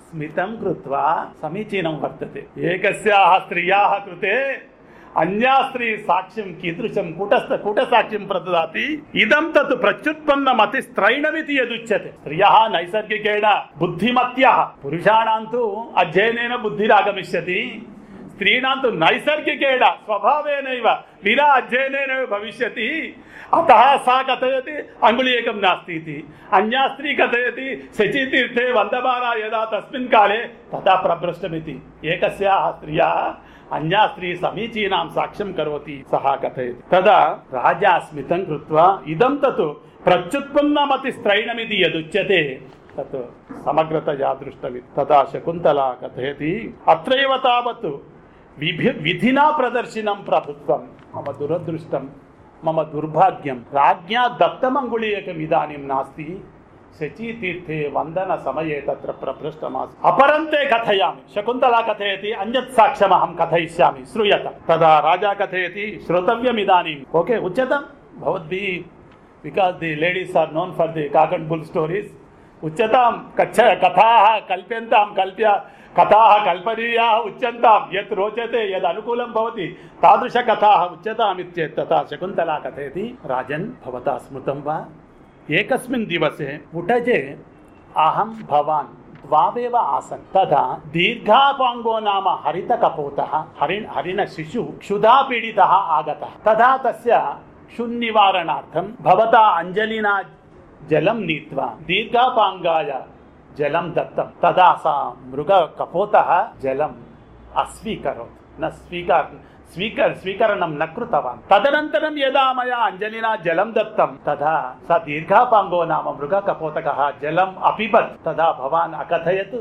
स्मितं कृत्वा समीचीनं वर्तते एकस्याः स्त्रियाः कृते अन्या स्त्री साक्ष्यं कीदृशं कूटस्थ कूटसाक्ष्यं प्रददाति इदं तत् प्रत्युत्पन्नमतिस्त्रैणमिति यदुच्यते स्त्रियः नैसर्गिकेण बुद्धिमत्यः पुरुषाणां तु స్త్రీణాంతు నైసర్గికేణ స్వభావేనైవ విరా అధ్యయనైన భవిష్యతి అత సా కథయతి అంగుళీకం నాస్తి అన్యా స్త్రీ కథయతి శచితీర్థే వందమానా యదా తస్మిన్ కాలే తథా ప్రభ్రష్టమితి ఏకస్యా స్త్రియా అన్యా స్త్రీ సమీచీనాం సాక్ష్యం కరోతి సహా కథయతి తదా రాజా స్మితం కృత్వా ఇదం తత్ ప్రత్యుత్పన్నమతి స్త్రైణమిది యదుచ్యతే తత్ సమగ్రతయా దృష్టమితి తదా శకుంతలా కథయతి అత్రైవ తావత్ విభి విధినా ప్రదర్శనం ప్రభుత్వం. మమ దురదృష్టం మమ దుర్భాగ్యం. రాజ్ఞా దత్తమంగుళీయకం ఇదానీ నాస్తి. శచీతీర్థే వందన సమయే తత్ర ప్రపృష్టమాస్ అపరంతే కథయామి. శకుంతలా కథయతి అన్యత్ సాక్ష్యమహం కథయిష్యామి. శ్రూయత. తదా రాజా కథయతి శ్రోతవ్యం ఇదానీ ఓకే ఉచ్యతం భవద్భి. Because the ladies are known for the cock and bull stories ఉచ్యతాం కథా కల్ప్యంతాం కల్ప్య కథా కల్పనీయా ఉచ్యంతాం ఎత్ రోచతే యద్ అనుకూలం భవతి. తాదృశ కథా ఉచ్యతామిత్యేత్ తథా శకుంతలా కథేది రాజన్ భవతా స్మృతం వా? ఏకస్మిన్ దివసే ఉటజే అహం భవాన్ ద్వావేవ ఆసన్. తదా దీర్ఘాపాంగో నామ హరిత కపోత హరి హరిణ శిశు క్షుధా పీడిత ఆగత. తదా తస్య క్షున్నివారణార్థం భవతా అంజలినా జలం నీత్వా. దీర్ఘాపాంగాయ दीर्घापाङ्गाय जलं दत्तं तदा सा मृगकपोतः जलम् अस्वीकरोत् न स्वीकार स्वीकर स्वीकरणं न कृतवान् तदनन्तरं यदा मया अञ्जलिना जलं दत्तं तदा स दीर्घापाङ्गो नाम मृगकपोतकः जलम् अपिबत् तदा भवान् अकथयत्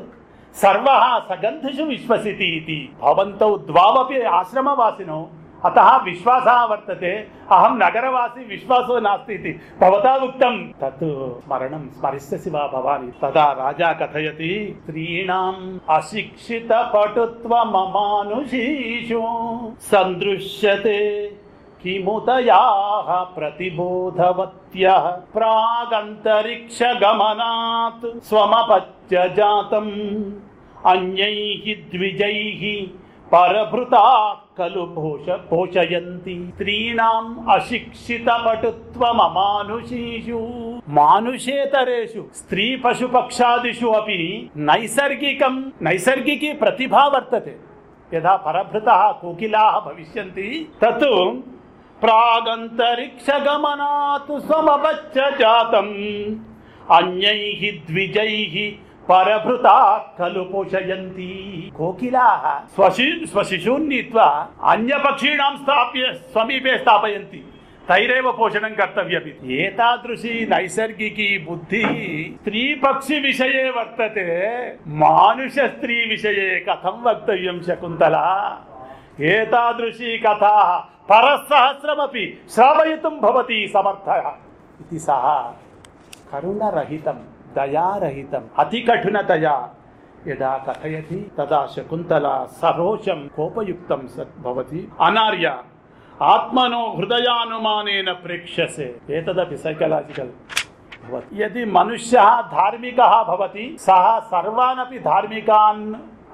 सर्वः सगन्धिषु विश्वसिति इति भवन्तौ द्वावपि आश्रमवासिनौ अतः विश्वासः वर्तते अहं नगरवासी विश्वासो नास्ति इति भवता उक्तं तत् स्मरणं स्मरिष्यसि वा भवान् तदा राजा कथयति स्त्रीणाम् अशिक्षितपटुत्वममानुषीषु सन्दृश्यते किमुदयाः प्रतिबोधवत्यः प्रागन्तरिक्षगमनात् स्वमपत्य जातम् अन्यैः द्विजैः परभृता ఖలు భూష పోషయంతి. స్త్రీణాం అశిక్షిత పటుత్వమమానుషీషు మానుషేతరేషు స్త్రీ పశు పక్షాదిషు అపి నైసర్గికం నైసర్గికి ప్రతిభా వర్తతే. యథా పరభృత కోకిలా భవిష్యంతి. తత్ ప్రాగంతరిక్షగమనాతు సమవచ్చ జాతం. అన్యై ద్విజై పరభృత ఖలు పోషయంతి. కోకిలాः స్వశి స్వశిశూన్నిత్వా అన్యపక్షీణాం స్థాప్య సమీపే స్థాపయంతి. తైరేవ పోషణం కర్తవ్యం ఏతాదృశీ నైసర్గికీ బుద్ధి స్త్రీ పక్షి విషయే వర్తతే మానుష స్త్రీ విషయే కథం వక్తవ్యం శకుంతల. ఏతాదృశీ కథ పరసహస్రమపి శ్రావయితుం భవతి సమర్థ. ఇది సహా కరుణరహితం. దయారహితం అతి కఠినతయా యదా కథయతి తదా శకుంతల సరోషం కోపయుక్తం సద్భవతి. అనార్య ఆత్మనో హృదయానుమానేన ప్రేక్షసే ఏతదపి సైకలాజికల్ యది మనుష్య ధార్మిక భవతి సహ సర్వానపి ధార్మికాన్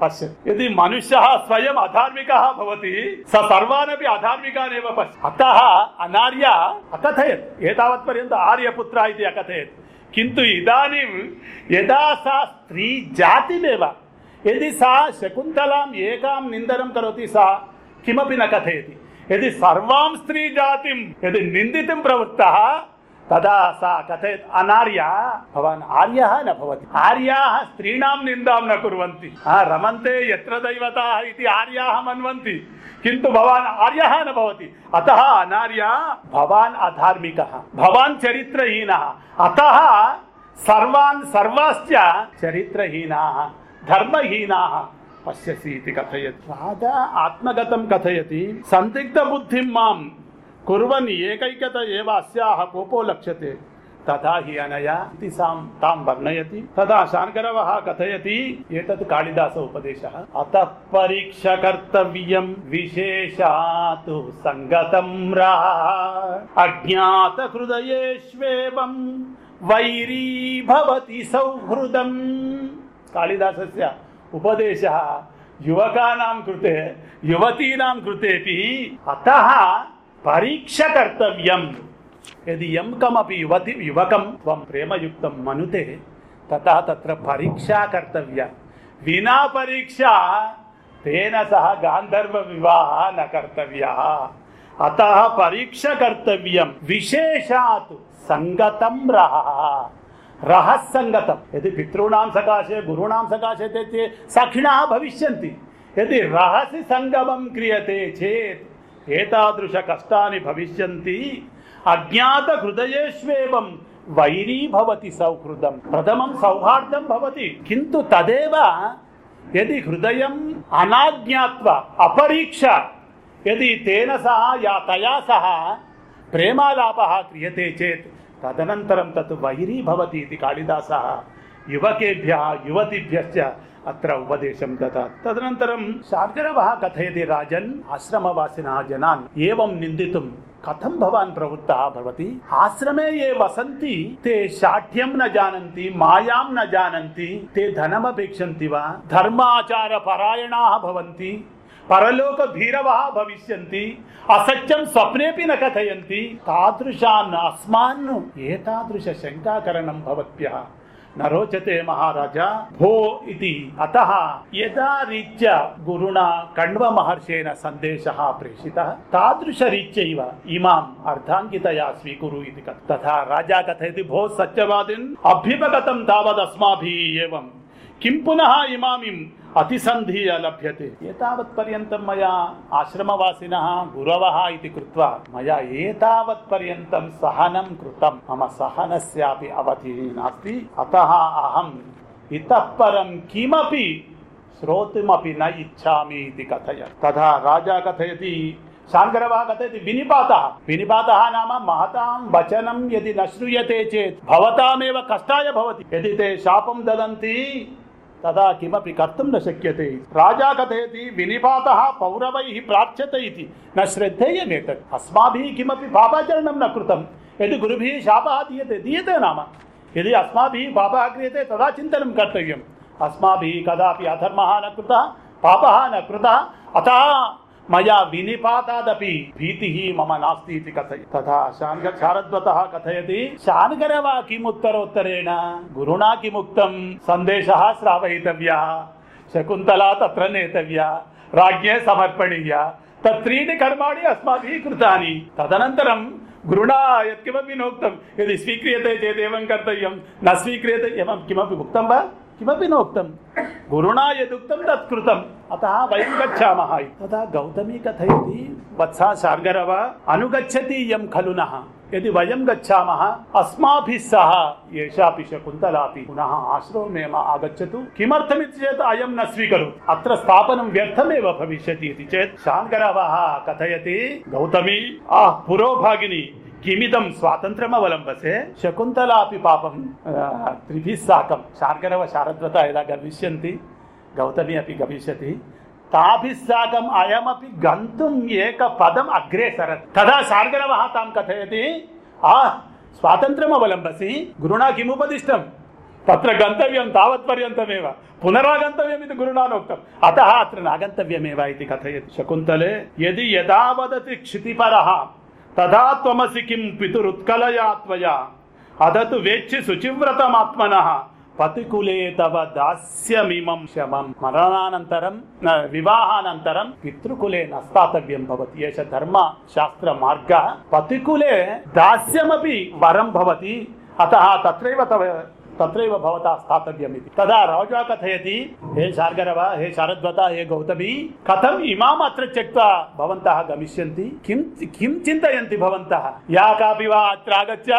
పశ్యది మనుష్య స్వయం అధార్మిక భవతి స సర్వానపి అధార్మికాన్ ఏవ పశ్యతి అనార్య అకథయత్. ఏతావత్ పర్యంత ఆర్యపుత్ర ఇది అకథయత్. किन्तु इदानीं यदा सा स्त्री जातिमेव यदि सा शकुन्तलाम् एकां निन्दनं करोति सा किमपि न कथयति यदि सर्वां स्त्री जातिं यदि निन्दितुं प्रवृत्तः तदा सा कथयत् अनार्या भवान् आर्यः न भवति आर्याः स्त्रीणां निन्दां न कुर्वन्ति हा, रमन्ते यत्र दैवताः इति आर्याः मन्वन्ति किन्तु भवान् आर्यः न भवति अतः अनार्या भवान् अधार्मिकः भवान् चरित्रहीनः अतः सर्वान् सर्वाश्च चरित्रहीनाः धर्महीनाः पश्यसि इति कथयति राधा आत्मगतं कथयति सन्दिग्धबुद्धिं मां కుర్వన్ ఏకైకత ఏ అస్యా కోపో లక్ష్యతే తథా హి అనయా ఇది తాం వర్ణయతి తదా శాంకరవ కథయతి ఏతత్ కాళిదాస ఉపదేశ అత పరీక్ష కర్తవ్యం విశేషాతు సంగతం రా అజ్ఞాత హృదయేష్వేవం వైరీ భవతి సౌహృదం కాళిదాసస్య ఉపదేశ యువకానాం కృతే యువతీనాం కృతేపి అతః పరీక్ష కర్తవ్యం ఎది ఎం కమపి యువతి యువకం త్వం ప్రేమయుక్తం మనుతే తథా తత్ర పరీక్షా కర్తవ్య వినా పరీక్ష తేన సహ గాంధర్వ వివాహ న కర్తవ్య. అత పరీక్ష కర్తవ్యం విశేషాత్ సంగతం రహ. రహస్సంగతం ఎది పితృణాం సకాశే గురుణాం సకాశే తెచ్చే సఖిణా భవిష్యంతి. ఎది రహసి సంగమం క్రియతే చేత్. ఏతాదృశ కష్టాన్ని భవిష్యంతి. అజ్ఞాత హృదయేష్వేవం వైరీభవతి సౌహృదం. ప్రథమం సౌహార్దం భవతి. కింటు తదేవ యది హృదయం అనాజ్ఞాత్వ అపరీక్ష. యది తేన సహ యా తయా సహ ప్రేమాలాప క్రియతే చేత్. తదనంతరం తత్ వైరీభవతి ఇది కాళిదాస. యువకేభ్య యువతిభ్య అత్ర ఉపదేశం దదాత్ తదనంతరం శార్గరవః కథయతి రాజన్ ఆశ్రమవాసిన జనాన్ ఏం నిందితుం కథం భవాన్ ప్రవృత్త భవతి ఆశ్రమే ఏ వసంతి తే శాఠ్యం న జానంతి మాయాం న జానంతి తే ధనమపేక్షంతి వా ధర్మాచార పరాయణాః భవంతి పరలోక భీరవ భవిష్యంతి అసత్యం స్వప్నేపి న కథయంతి తాదృశాన్ అస్మాన్ ఏ తాదృశ శంకాకరణం భవత్య महाराज भो इति अतः यदा रीत्या गुरुणा कण्वमहर्षेण सन्देशः प्रेषितः तादृशरीत्यैव इमाम् अर्धाङ्गितया स्वीकुरु इति कथ तथा राजा कथयति भो सत्यवादिन् अभ्युपगतं तावदस्माभिः एवं किं पुनः इमामिम् अतिसन्धिः लभ्यते एतावत् पर्यन्तं मया आश्रमवासिनः गुरवः इति कृत्वा मया एतावत् पर्यन्तं सहनं कृतं मम सहनस्यापि अवधिः नास्ति अतः अहम् इतः परं किमपि श्रोतुमपि न इच्छामि इति कथय तथा राजा कथयति शाङ्करवः कथयति विनिपातः विनिपातः नाम महतां वचनं यदि न श्रूयते चेत् भवतामेव कष्टाय भवति यदि ते शापं ददन्ति तदा किमपि कर्तुं न शक्यते। राजा कथयति, विनिपातः पौरवैः प्रार्थ्यते इति। न श्रद्धेयमेतत्। अस्माभिः किमपि पापाचरणं न कृतं। यदि गुरुभिः शापः दीयते दीयते नाम। यदि अस्माभिः पापः क्रियते, तदा चिन्तनं कर्तव्यम्। अस्माभिः कदापि अधर्मः न कृतः, पापः न कृतः, अतः మయా వినిపాతాదపి భీతి మమ నాస్తి ఇది కథయ తథా శారద్వత కథయతి శానకరవా కిముత్తరోత్తరేణ గురుణా కిముక్తం సందేశ శ్రావయితవ్య శకుంతలా తత్ర నేతవ్య రాజ్ఞే సమర్పణీయ తత్రీని కర్మాణి అస్మాభి కృతాని తదనంతరం గురుణా యత్కిమపి నోక్తం ఇది స్వీక్రియతే చేదేవం కర్తవ్యం న స్వీక్రియతే ఏమం కిమపి ఉక్తం వా కిమపి నోక్తం గురుణా యదుక్తం తత్కృతం అత వయం గచ్చామ తదా గౌతమీ కథయతి వత్స శార్గరవ అనుగచ్చతి యం ఖలు యది వయం గచ్చామ అస్మాభి సహ ఏషాపి శకుంతలాపి పునః ఆశ్రమేమ ఆగచ్చతు కిమర్థమితి చేత్ అయం న స్వీకరు అత్ర స్థాపనం వ్యర్థమేవ భవిష్యతి ఇది చేత్ శాంకరవ కథయతి గౌతమి ఆహ్ పురోభాగిని కిమిదం స్వాతంత్రం అవలంబసే శకుంతలాపి పాపం త్రిభిస్సాకం శార్గరవ శారద్వత యదా గమిష్యంతి గౌతమి అపి గమిష్యతి తాభిస్సాకం అయమపి గంతుం ఏక పదం అగ్రేసరత్ తదా శార్గరవ తాం కథయతి ఆ స్వాతంత్రం అవలంబసి గురుణా కిముపదిష్టం తత్ర గంతవ్యం తావత్పర్యంతమేవ పునరాగంతవ్యం ఇది గురుణానోక్తం అత అత్ర నాగంతవ్యమేవ ఇది కథయతి శకుంతలే యది యథావదతి క్షితిపర తథా కిం పితురుత్కలయాత్వయ అదతు వేచ్చి శుచివ్రతమాత్మన. పతికులే తవ దాస్యమిమం శమం. మరణానంతరం వివాహానంతరం పితృకులే నస్తాతవ్యం భవతి. ఏష ధర్మ శాస్త్ర మార్గ. పతికులే దాస్యమపి వరం భవతి. అత తత్రైవ తవ తత్రైవ భవత స్థాతవ్యం ఇది తదా రాజా కథయతి హే శార్గరవ హే శారద్వత హే గౌతమి కథం ఇమాం అత్ర త్యక్త్వా భవంత గమిష్యంతి కిం చింతయంతి భవంత? యా కాపి వా అత్ర ఆగచ్చ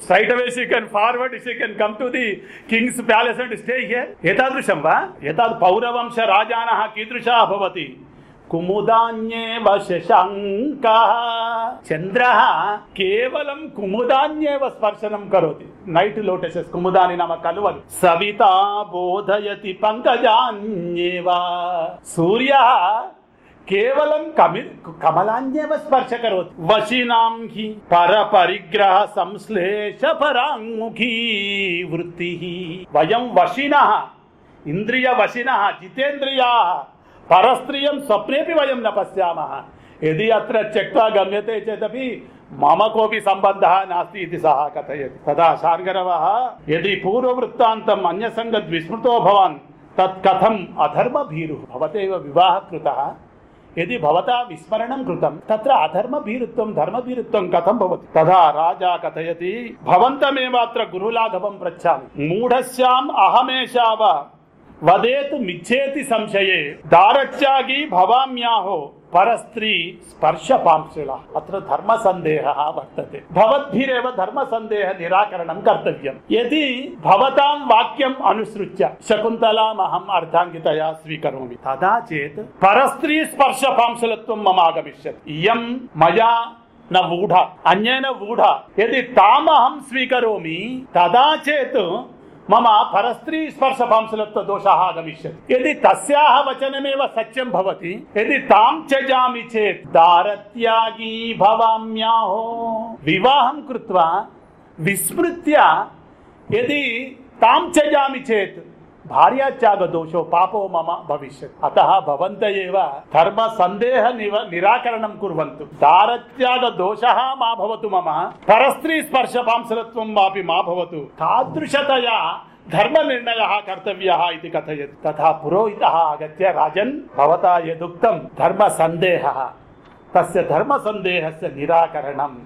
straight away she can forward she can come to the king's palace and stay here. ఏతాదృశం వా? ఏతాదు పౌరవంశ రాజాన కీదృశ అభవతి కుముదాన్యేవ శశాంక చంద్ర కేవలం కుముదాన్యేవ స్పర్శనం కరోతి. నైట్ లోటసెస్ కుముదాని నమ కలువలు. సవిత బోధయతి పంకజాన్యేవ. సూర్య కేవలం కమి కమలాన్యేవ స్పర్శ కరోతి. వశినాం హి పర పరిగ్రహ సంశ్లేష పరాముఖీ వృత్తి. వయం వశిన ఇంద్రియ వశిన జితేంద్రియా పరస్త్రియం స్వప్నేపి వయం న పశ్యామ. యది అత్ర త్యక్వా గమ్యతే చేదపి మమ కోపి సంబంధ నాస్తి ఇది సహా కథయతి. తదా శార్గరవ యది పూర్వవృత్తాంతం అన్యసంగద్ విస్మృతో భవాన్ తత్ కథం అధర్మ భీరు భవతేవ వివాహ కృత ఎది భవతా విస్మరణం కృతం తత్ర అధర్మ భీరుత్వం ధర్మ భీరుత్వం కథం భవతి. తదా రాజా కథయతి భవంతమేవాత్ర గురులాఘవం ప్రచ్చామి. మూఢశ్యాం అహమేషావ पृच्छामि मूढस्याम् अहमेषाव वदेतु मिच्छेति संशये दारच्यागी भवाम्याहो परस्त्री स्पर्शपांशुला अत्र धर्मसन्देहः वर्तते भवद्भिरेव धर्मसन्देह निराकरणं कर्तव्यम् यदि भवतां वाक्यम् अनुसृत्य शकुन्तलाम् अहम् अर्धाङ्गितया स्वीकरोमि तदा चेत् परस्त्री स्पर्शपांशुलत्वं मम आगमिष्यति इयं मया न वूढा अन्येन वूढा यदि ताम् अहं स्वीकरोमि तदा चेत् మమ పరస్త్రీ స్పర్శ పంశులత్వ దోష గమిష్యతి యది తస్యాహ వచనమేవ సత్యం భవతి ఎది తాం త్యజామి చేత్ దారత్యాగీ భవామ్యాహో వివాహం కృత్వా విస్మృత్య ఎది తాం త్యజామి చేత్ భార్యాత్యాగ దోషో పాపో మమ భవిష్యత్. అత భవంత ధర్మ సందేహ నివ నిరాకరణం కుర్వంతు. దారత్యాగ దోష మా భవతు మమ పరస్త్రీ స్పర్శ పాంసరత్వం వాపి మా భవతు. తాదృశతయా ధర్మ నిర్ణయ కర్తవ్య ఇది కథయత్. తథా పురోహిత ఆగత్య రాజన్ భవతా యదుక్తం ధర్మ సందేహ. తస్య ధర్మ సందేహస్య నిరాకరణం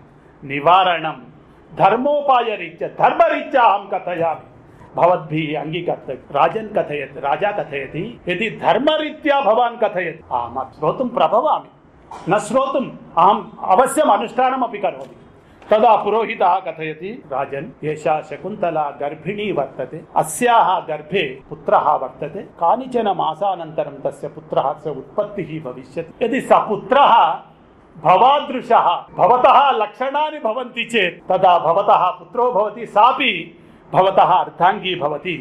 నివారణం ధర్మోపాయ రీత్యా ధర్మరీత్యా అహం కథయామి. भवद्भिः अङ्गीकर्तव्यं राजन् कथयत् राजा कथयति यदि धर्मरीत्या भवान् कथयति अहं श्रोतुं प्रभवामि न श्रोतुम् अहम् अवश्यम् अनुष्ठानमपि करोमि तदा पुरोहितः कथयति राजन् एषा शकुन्तला गर्भिणी वर्तते अस्याः गर्भे पुत्रः वर्तते कानिचन मासानन्तरं तस्य पुत्रः स उत्पत्तिः भविष्यति यदि स पुत्रः भवादृशः भवतः लक्षणानि भवन्ति चेत् तदा भवतः पुत्रो भवति सापि భవతः అర్థాంగీ భవతి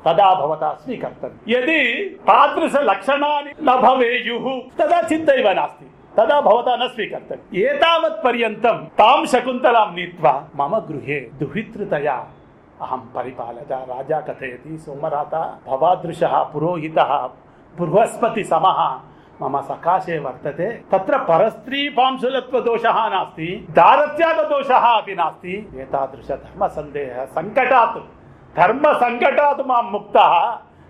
తదా భవత స్వీకర్తం ఎది తాదృశ లక్షణాన్ని న భవేయుః తదా చింతైవ నాస్తి తదా భవత న స్వీకర్తం ఏతావత్ పర్యంతం తాం శకుంతలాం నీత్వా మమ గృహే దుహితృతయా అహం పరిపాలత రాజా కథయతి సోమరాత భవాదృశ పురోహిత బృహస్పతి సమహ మమ సకాశే వర్తతే తత్ర పరస్త్రీ పాంశులత్వ దోష నాస్తి దారత్యాగ దోష అది నాస్తి ఏతాదృశ ధర్మ సందేహ సంకటాత్ ధర్మ సంకటాత్ మా ముక్త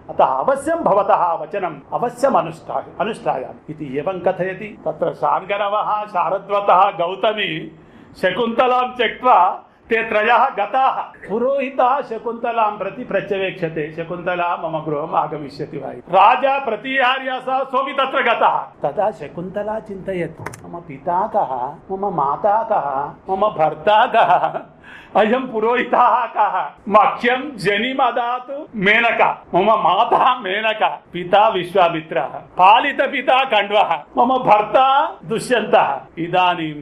అత అవశ్యం భవత వచనం అవశ్యం అనుష్ఠా అనుష్ఠాయా ఇది ఏం కథయతి తత్ర శాంగరవ శారద్వత గౌతమి శకుంతలాం త్యక్వా ते त्रयः गताः पुरोहितः शकुन्तलां प्रति प्रत्यवेक्षते शकुन्तला मम गृहम् आगमिष्यति वा इति। राजा प्रतीहार्य सह सोऽपि तत्र गतः तदा शकुन्तला चिन्तयति मम पिता कः मम माता कः मम भर्ता कः अयं पुरोहितः कः मह्यं जनिमदातु मेनका मम माता मेनका पिता विश्वामित्रः पालितपिता कण्वः मम भर्ता दुष्यन्तः इदानीं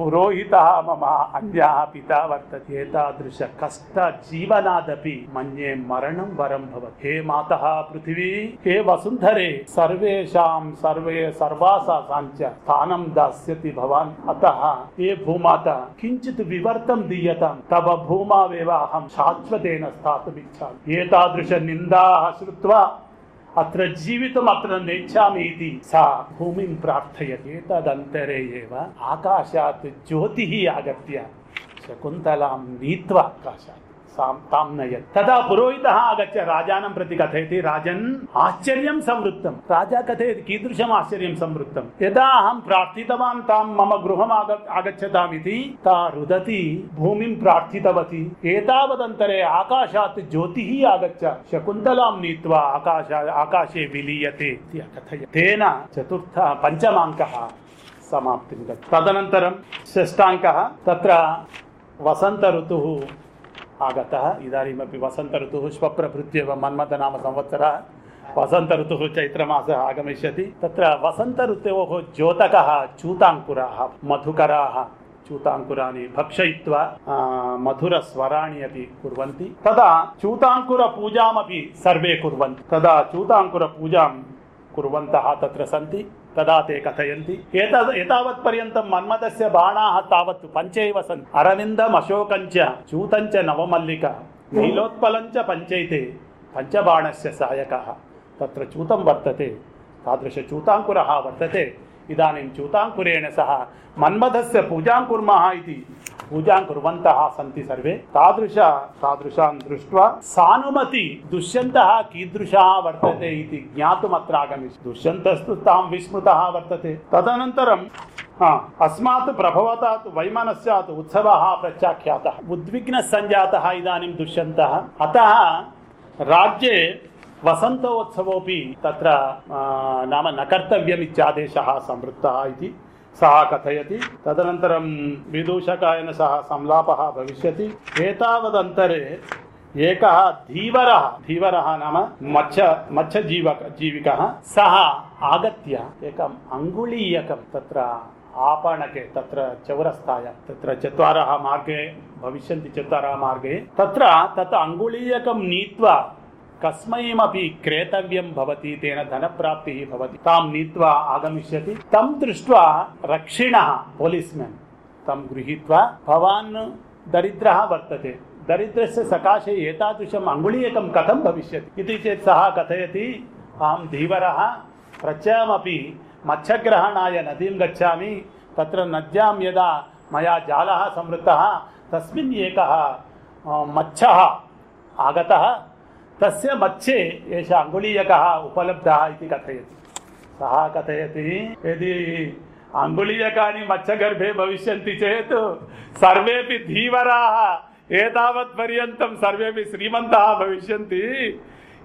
పురోహిత మమ అన్యా పితా వర్తతే తాదృశ కష్ట జీవనాదపి మన్యే మరణం వరం భవతి. హే మాత పృథివీ హే వసుంధరే సర్వేషాం సర్వే సర్వాసాంచ స్థానం దాస్యతి భవాన్. అత ఏ భూమాత కించిత్ వివర్తం దీయతాం తవ భూమా భూమావేవాహం శాశ్వతేన స్థాతుమిచ్చామి. ఏతాదృశ నిందా శ్రుత్వా అత్ర జీవితం అత్ర నేచ్చామి ఇది సా భూమిం ప్రార్థయతి తదంతరే ఏవ ఆకాశాత్ జ్యోతి ఆగత్య శకుంతలాం నీత్వ ఆకాశాత్ तां नयत् तदा पुरोहितः आगत्य राजानं प्रति कथयति राजन् आश्चर्यं संवृत्तं राजा कथयति कीदृशम् आश्चर्यं संवृत्तं यदा अहं प्रार्थितवान् तां मम गृहम् आग आगच्छताम् इति ता रुदति भूमिं प्रार्थितवती एतावदन्तरे आकाशात् ज्योतिः आगत्य शकुन्तलां नीत्वा आकाश आकाशे विलीयते इति अकथयत् तेन चतुर्थ पञ्चमाङ्कः समाप्तिं गतः तदनन्तरं षष्ठाङ्कः तत्र वसन्त ऋतुः आगतः इदानीमपि वसन्त ऋतुः श्वप्रभृत्येव मन्मथ नाम संवत्सरः वसन्त ऋतुः चैत्रमासः आगमिष्यति तत्र वसन्त ऋतोः द्योतकः चूताङ्कुराः मधुकराः चूताङ्कुराणि भक्षयित्वा आ, मधुरस्वराणि अपि कुर्वन्ति तदा चूताङ्कुरपूजामपि सर्वे कुर्वन्ति तदा चूताङ्कुरपूजां कुर्वन्तः तत्र सन्ति తదా తే కథయంతి. ఏత ఏతావత్పర్యంతం మన్మథస్య బాణా తావత్ పంచైవ సన్ అరవిందం అశోకంచ చూతంచ నవమల్లిక. నీలోత్పలంచ పంచైతే పంచబాణస్య సాయక. తత్ర చూతం వర్తతే తాదృశ చూతాంకుర వర్తతే. ఇదానీం చూతాంకురేణ సహ మన్మథస్య పూజాం కుర్మః ఇది పూజాం కుర్వంతః సంతి సర్వే తాదృశ తాదృశాం దృష్ట్వా సానుమతి దుష్యంతః కీదృశా వర్తతే ఇది జ్ఞాతుం అత్ర ఆగమిష్యతి దుష్యంతస్తు తాం విస్మృతః వర్తతే తదనంతరం అస్మాత్ ప్రభవతాత్ వైమనస్యాత్ ఉత్సవः ప్రత్యాఖ్యాతः ఉద్విగ్న సంజాతः ఇదానీం దుష్యంతः అతः రాజ్యే वसन्तोत्सवोऽपि तत्र आ, नाम न कर्तव्यम् इत्यादेशः संवृत्तः इति सः कथयति तदनन्तरं विदूषकायन सह संलापः भविष्यति एतावदन्तरे एकः धीवरः धीवरः नाम मत्स्य मत्स्यजीवक जीविकः सः आगत्य एकम् अङ्गुलीयकं तत्र आपणके तत्र चौरस्ताय तत्र चत्वारः मार्गे भविष्यन्ति चत्वारः मार्गे तत्र तत् अङ्गुलीयकं नीत्वा కస్మైమీ క్రేతవ్యం భవతి తేన ధన ప్రాప్తి భవతి. తాం నీత్వా ఆగమిష్యతి. తం దృష్ట్వా రక్షిణ పోలీస్ మెన్ తం గృహీత్వా భవాన్ దరిద్ర వర్తతే. దరిద్రస్య సకాశే ఏతాదృశం అంగుళీయకం కథం భవిష్యతి. ఇది చేత్ సహ కథయతి. అహం ధీవర ప్రత్యమపి మత్స్యగ్రహణాయ నదీం గచ్చామి. తత్ర నద్యాం యదా మయా జాల సంవృత్త. తస్మిన్ ఏక మత్స్య ఆగత తస్య మత్స్యే ఏష అంగుళీయక ఉపలబ్ధ ఇది కథయతి సహా కథయతి ఇది అంగుళీయకాని మత్స్యగర్భే భవిష్యంతి చేతు సర్వేపి ధీవరా ఏతావత్ పర్యంతం సర్వేపి శ్రీమంత భవిష్యంతి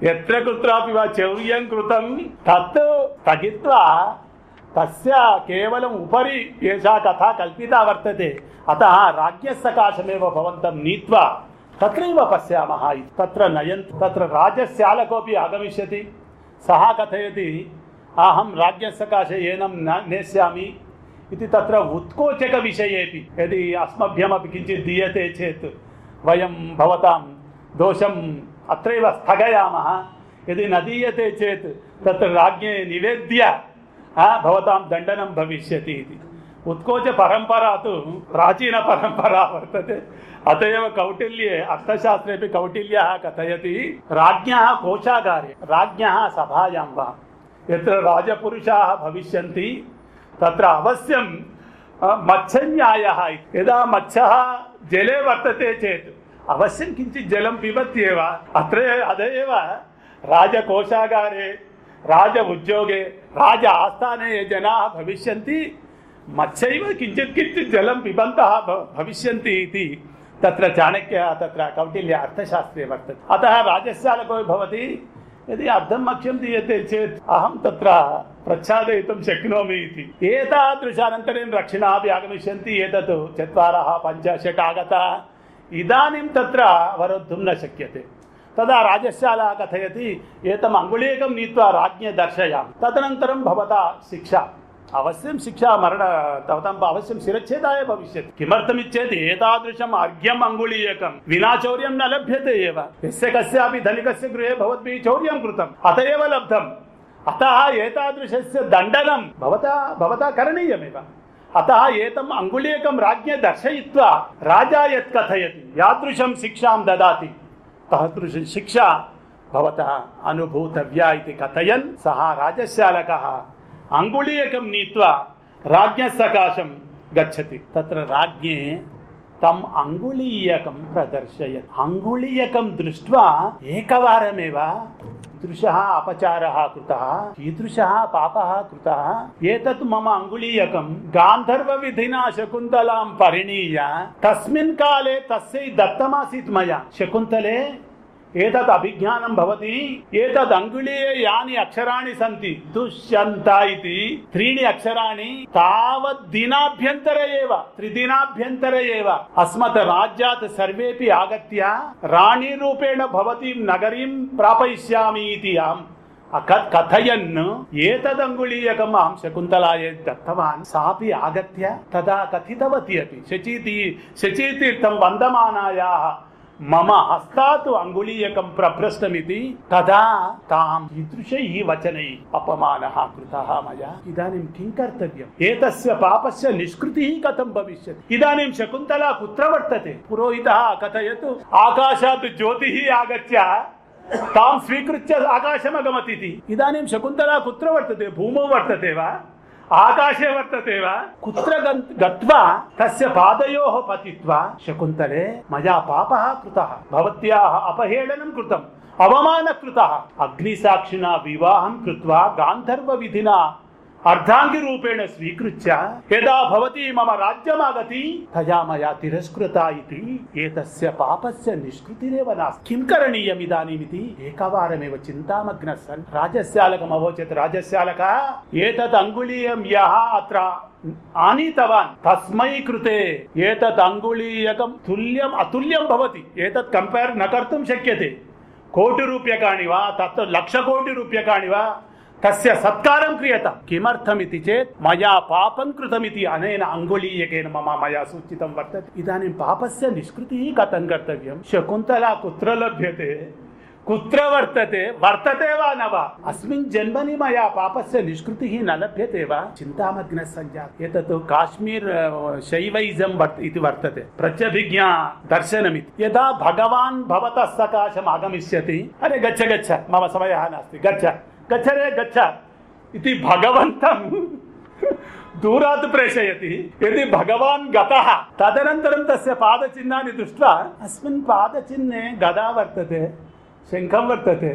ఎత్ర కుత్రాపి వా చౌర్యం కృతం తత్ తగిత్వా తస్య కేవలం ఉపరి ఏషా కథ కల్పిత వర్తతే అత రాజ్య సకాశమేవ భవంతం నీత్వా तत्रैव पश्यामः इति तत्र नयन्ति तत्र राजस्यालकोऽपि आगमिष्यति सः कथयति अहं राज्ञः सकाशे एनं न नेष्यामि इति तत्र उत्कोचकविषयेपि यदि अस्मभ्यमपि किञ्चित् दीयते चेत् वयं भवतां दोषम् अत्रैव स्थगयामः यदि न दीयते चेत् तत्र राज्ञे निवेद्य हा, भवतां दण्डनं भविष्यति इति उत्कोचपरम्परा तु प्राचीनपरम्परा वर्तते अत एव कौटिल्ये अर्थशास्त्रेपि कौटिल्यः कथयति राज्ञः कोशागारे राज्ञः सभायां वा यत्र राजपुरुषाः भविष्यन्ति तत्र अवश्यं अ, मत्स्यन्यायः इति। यदा मत्स्यः जले वर्तते चेत् अवश्यं किञ्चित् जलं पिबत्येव अत्र अत एव राजकोषागारे राज उद्योगे राज आस्थाने ये जनाः भविष्यन्ति मत्सैव किञ्चित् किञ्चित् जलं पिबन्तः भ- भविष्यन्ति इति तत्र चाणक्यः तत्र कौटिल्य अर्थशास्त्रे वर्तते अतः राजस्यालको भवति यदि अर्धं मह्यं दीयते चेत् अहं तत्र प्रच्छादयितुं शक्नोमि इति एतादृशानन्तरं रक्षिणापि आगमिष्यन्ति एतत् चत्वारः पञ्च षट् आगताः इदानीं तत्र अवरोद्धुं न शक्यते तदा राजशाला कथयति एतम् अङ्गुलीकं नीत्वा राज्ञे दर्शयामि तदनन्तरं भवता शिक्षा అవశ్యం శిక్ష మరణ తవతంబ అవశ్యం శిరచ్ఛేదాయ భవిష్యత్. కిమర్థమిచ్చేత్ ఏతాదృశం అర్ఘ్యం అంగుళీయకం. వినా చౌర్యం న లభ్యతే ఏవ. ఎస్య ధనికస్య గృహే భవద్భిः చౌర్యం కృతం. అత ఏవ లబ్ధం. అత ఏతాదృశస్య దండనం. భవతా భవతా కరణీయమేవ. అత ఏతం అంగుళీయకం రాజ్ఞ దర్శయిత్వా. రాజా యత్ కథయతి. యాదృశం శిక్షాం దదాతి. తాదృశ శిక్ష భవత అనుభూతవ్యా ఇది కథయన్. సహా రాజశాలక. అంగుళీయకం నీత్వా రాజ్ఞ సకాశం గచ్చతి. తత్ర రాజ్ఞే తమ్ అంగుళీయకం ప్రదర్శయ అంగుళీయకం దృష్ట్వా ఏకవారమేవ. దృశ అపచార కృత కీదృశ పాప కృత. ఏతత్ మమ అంగుళీయకం గాంధర్వ విధినా శకుంతలాం పరిణీయ. తస్మిన్ కాలే తస్ దత్తమాసీత్ మయా. శకుంతలే ఏతత్ అభిజ్ఞానం భవతి ఏతత్ అంగుళీయే యాని అక్షరాణి సంతి దుష్యంత ఇది త్రీణి అక్షరాణి తావత్ దినాభ్యంతర ఏవ త్రిదినాభ్యంతర ఏవ అస్మత్ రాజ్యాత్ సర్వేపి ఆగత్య రాణి రూపేణ భవతి నగరీం ప్రాపయిష్యామి ఇది కథయన్ ఏతదంగుళీయకం అహం శకుంతలాయ దత్తవాన్ సాపి ఆగత్య తదా కథితవతి అపి శచీతి శచీతీర్థం వందమానాయా మమ హస్తాత్ అంగుళీయకం ప్రప్రష్టమితి తదా తాం ఈదృశై వచనై అపమాన కృత మయా. ఇదానీం కిం కర్తవ్యం? ఏతస్య పాపస్ నిష్కృతి కథం భవిష్యతి. ఇదానీం శకుంతల కుత్ర వర్తతే? పురోహిత కథయత్. ఆకాశాత్ జ్యోతి ఆగత్య. తాం స్వీకృత్య ఆకాశమగమతి ఇదానీం శకుంతలా కుత్ర వర్తతే? భూమౌ వర్తతే వా? ఆకాశే వర్తతేవా. కుత్ర గత్వా తస్య పాదయో పతిత్వ. శకుంతలే మయా పాప కృత. భవత్యా అపహేళనం కృతం. అవమానకృత. అగ్ని సాక్షిణ వివాహం కృత్వా. గాంధర్వ విధినా అర్ధాంగి రూపేణ స్వీకృత్య యదా భవతి మమ రాజ్యమాగతి తయామయా తిరస్కృత ఇది ఏతస్య పాపస్య నిష్కృతిరేవ నాస్తి. కిం కరణీయం ఇదానీమితి ఏకవారమేవ చింతామగ్న సన్. రాజశాలక అభోచత్ రాజశాలక ఏతత్ అంగుళీయం యహ అత్ర ఆనీతవాన్. తస్మై కృతే. ఏతత్ అంగుళీయకం తుల్యం అతుల్యం భవతి. ఏతత్ కంపేర్ న కర్తుం శక్యతే. కోటి రూప్యకాణి వా తత్ లక్ష కోటి రూప్యకాణి వా తస్య సత్కారం క్రియత. కిమర్థమితి చేత్? మయా పాపం కృతమితి అనేన అంగుళీయకేన మమ మయా సూచితం వర్తతే. ఇదానీ పాపస్య నిష్కృతి కథం కర్తవ్యం శకుంతల కుత్ర లభ్యతే? కుత్ర వర్తతే? వర్తతే వా నవ. అస్మిన్ జన్మని మయా పాపస్య నిష్కృతి న లభ్యతే వా? చింతామగ్న సంజాత ఎతత్ కాశ్మీర్ శైవైజం ఇది వర్తతే. ప్రత్యభిజ్ఞా దర్శనమితి. యదా భగవాన్ భవతః సకాశం ఆగమిష్యతి. అరే గచ్చ గచ్చ. మమ సమయః నాస్తి. గచ్చ. గచ్చరే గచ్చ ఇది భగవంతం. దూరాత్ ప్రేషయతి. ఇది భగవాన్ గత. తదనంతరం తస్య పాదచిహ్నాన్ని దృష్ట్వా. అస్మిన్ పాదచిహ్నే గదా వర్తతే శంఖం వర్తతే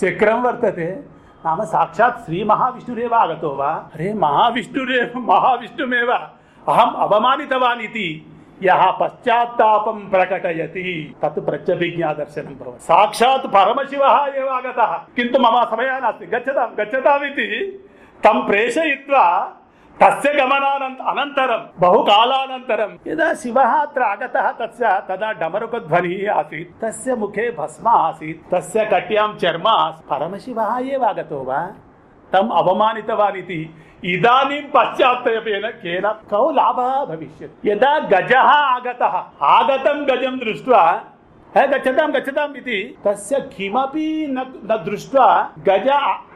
చక్రం వర్తతే. నామ సాక్షాత్ శ్రీ మహావిష్ణురేవ ఆగతో వా. అరే మహావిష్ణురే మహావిష్ణుమేవ. అహం అవమానితవాన్ ఇది యహ పశ్చాత్తాపం ప్రకటయతి. తత్ ప్రత్యభిజ్ఞా దర్శనం భవతి. సాక్షాత్ పరమశివ ఏవ ఆగత. కింద మమ సమయా నాస్తి గచ్చతాం గచ్చతామితి. తం ప్రేషయిత్వా తస్య గమనానంత అనంతరం బహు కాలానంతరం యదా శివ అత్ర ఆగత తస్య తదా డమరుక ధ్వని ఆసీత్. తస్య ముఖే భస్మ ఆసీత్. తస్య కట్యాం చర్మ పరమశివ ఏవ ఆగతో వా? తం అవమానితవానితి. ఇదానీ పశ్చాత్తయపేన కేన కౌ లాభ భవిష్యత్ యథా గజ ఆగత ఆగతం గజం దృష్ట్వా గచ్చతాం గచ్చతాం ఇది తస్య కిమపి న గజ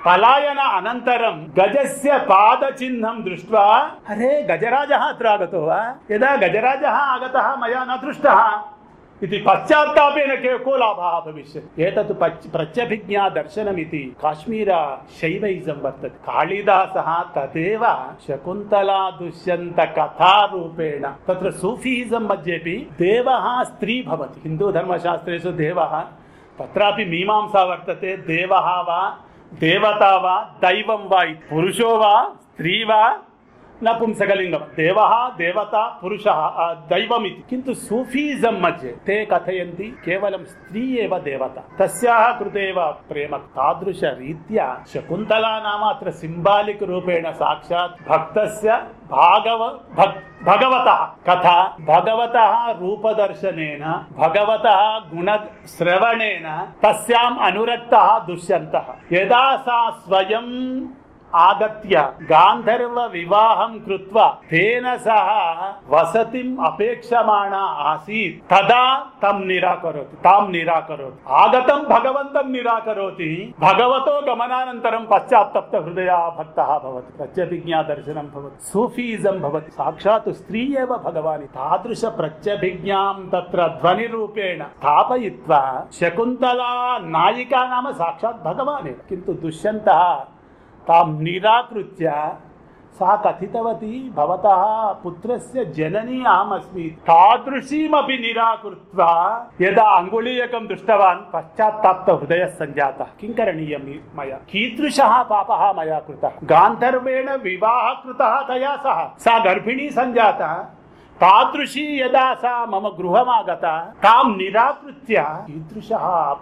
పలాయన అనంతరం గజస్య పాద చిహ్నం దృష్ట్వా అరే గజరాజ అత్ర ఆగతో వా యథా గజరాజ ఆగత మయా న దృష్ట ఇది పశ్చాత్తాపేన కేకో లాభా భవిష్యత్. ఏతత్ ప్రత్యభిజ్ఞా దర్శనం ఇది కాశ్మీర శైవైజం వర్తది కాళిదాస తదేవ శకుంతలా దుష్యంత కథారూపేణ. తత్ర సూఫీజం మధ్యేపి దేవ స్త్రీ భవతి. హిందూ ధర్మశాస్త్రేషు దేవ. తత్రాపి మీమాంస వర్తతే. దేవ వా దేవత వా దైవం వా పురుషో వా స్త్రీ వా నపుంసకలింగం. దేవ దేవత పురుష దైవం ఇది కింటు సూఫీజం మధ్య. తే కథయంతి కేవలం స్త్రీ ఏవ దేవత. తస్యా కృతేవ ప్రేమ. తాదృశ రీత్యా శకుంతలా నామ అత్ర సింబాలిక్ రూపేణ సాక్షాత్ భక్తస్య భాగవ భక్ భగవత. కథ భగవత రూపదర్శనేన భగవత గుణ శ్రవణేన తస్యాం అనురక్త దుష్యంత. యదా సా స్వయం ఆగత్య గాంధర్వ వివాహం కృత్వ తేన సహ వసతిం అపేక్షమాణ ఆసీత్. తదా తం నిరాకరోతి తాం నిరాకరోతి. ఆగతం భగవంతం నిరాకరోతి. భగవతో గమనానంతరం పశ్చాత్తప్త హృదయ భక్త భవతి. ప్రత్యభిజ్ఞా దర్శనం భవతి. సూఫీజం భవతి. సాక్షాత్ స్త్రీ ఏవ భగవాని. తాదృశ ప్రత్యభిజ్ఞాం తత్ర ధ్వని రూపేణ స్థాపయిత్వా శకుంతలా నాయికా నామ సాక్షాత్ భగవానే కింటు దుష్యంత తాం నిరాకృత్య సా కథితవతి భవత పుత్రస్య జననీ ఆమస్మి. తాదృశీమపి నిరాకృత్వ యదా అంగుళీయకం దృష్టవాన్ పశ్చాత్తాప్త హృదయ సంజాత కిం కరణీయం మయా. కీదృశः పాపः మయా కృతः. గాంధర్వేణ వివాహ కృతः తయా సహ. సా గర్భిణీ సంజాత తాదృశీ యదా సా మమ గృహమాగత తాం నిరాకృత్య ఈదృశ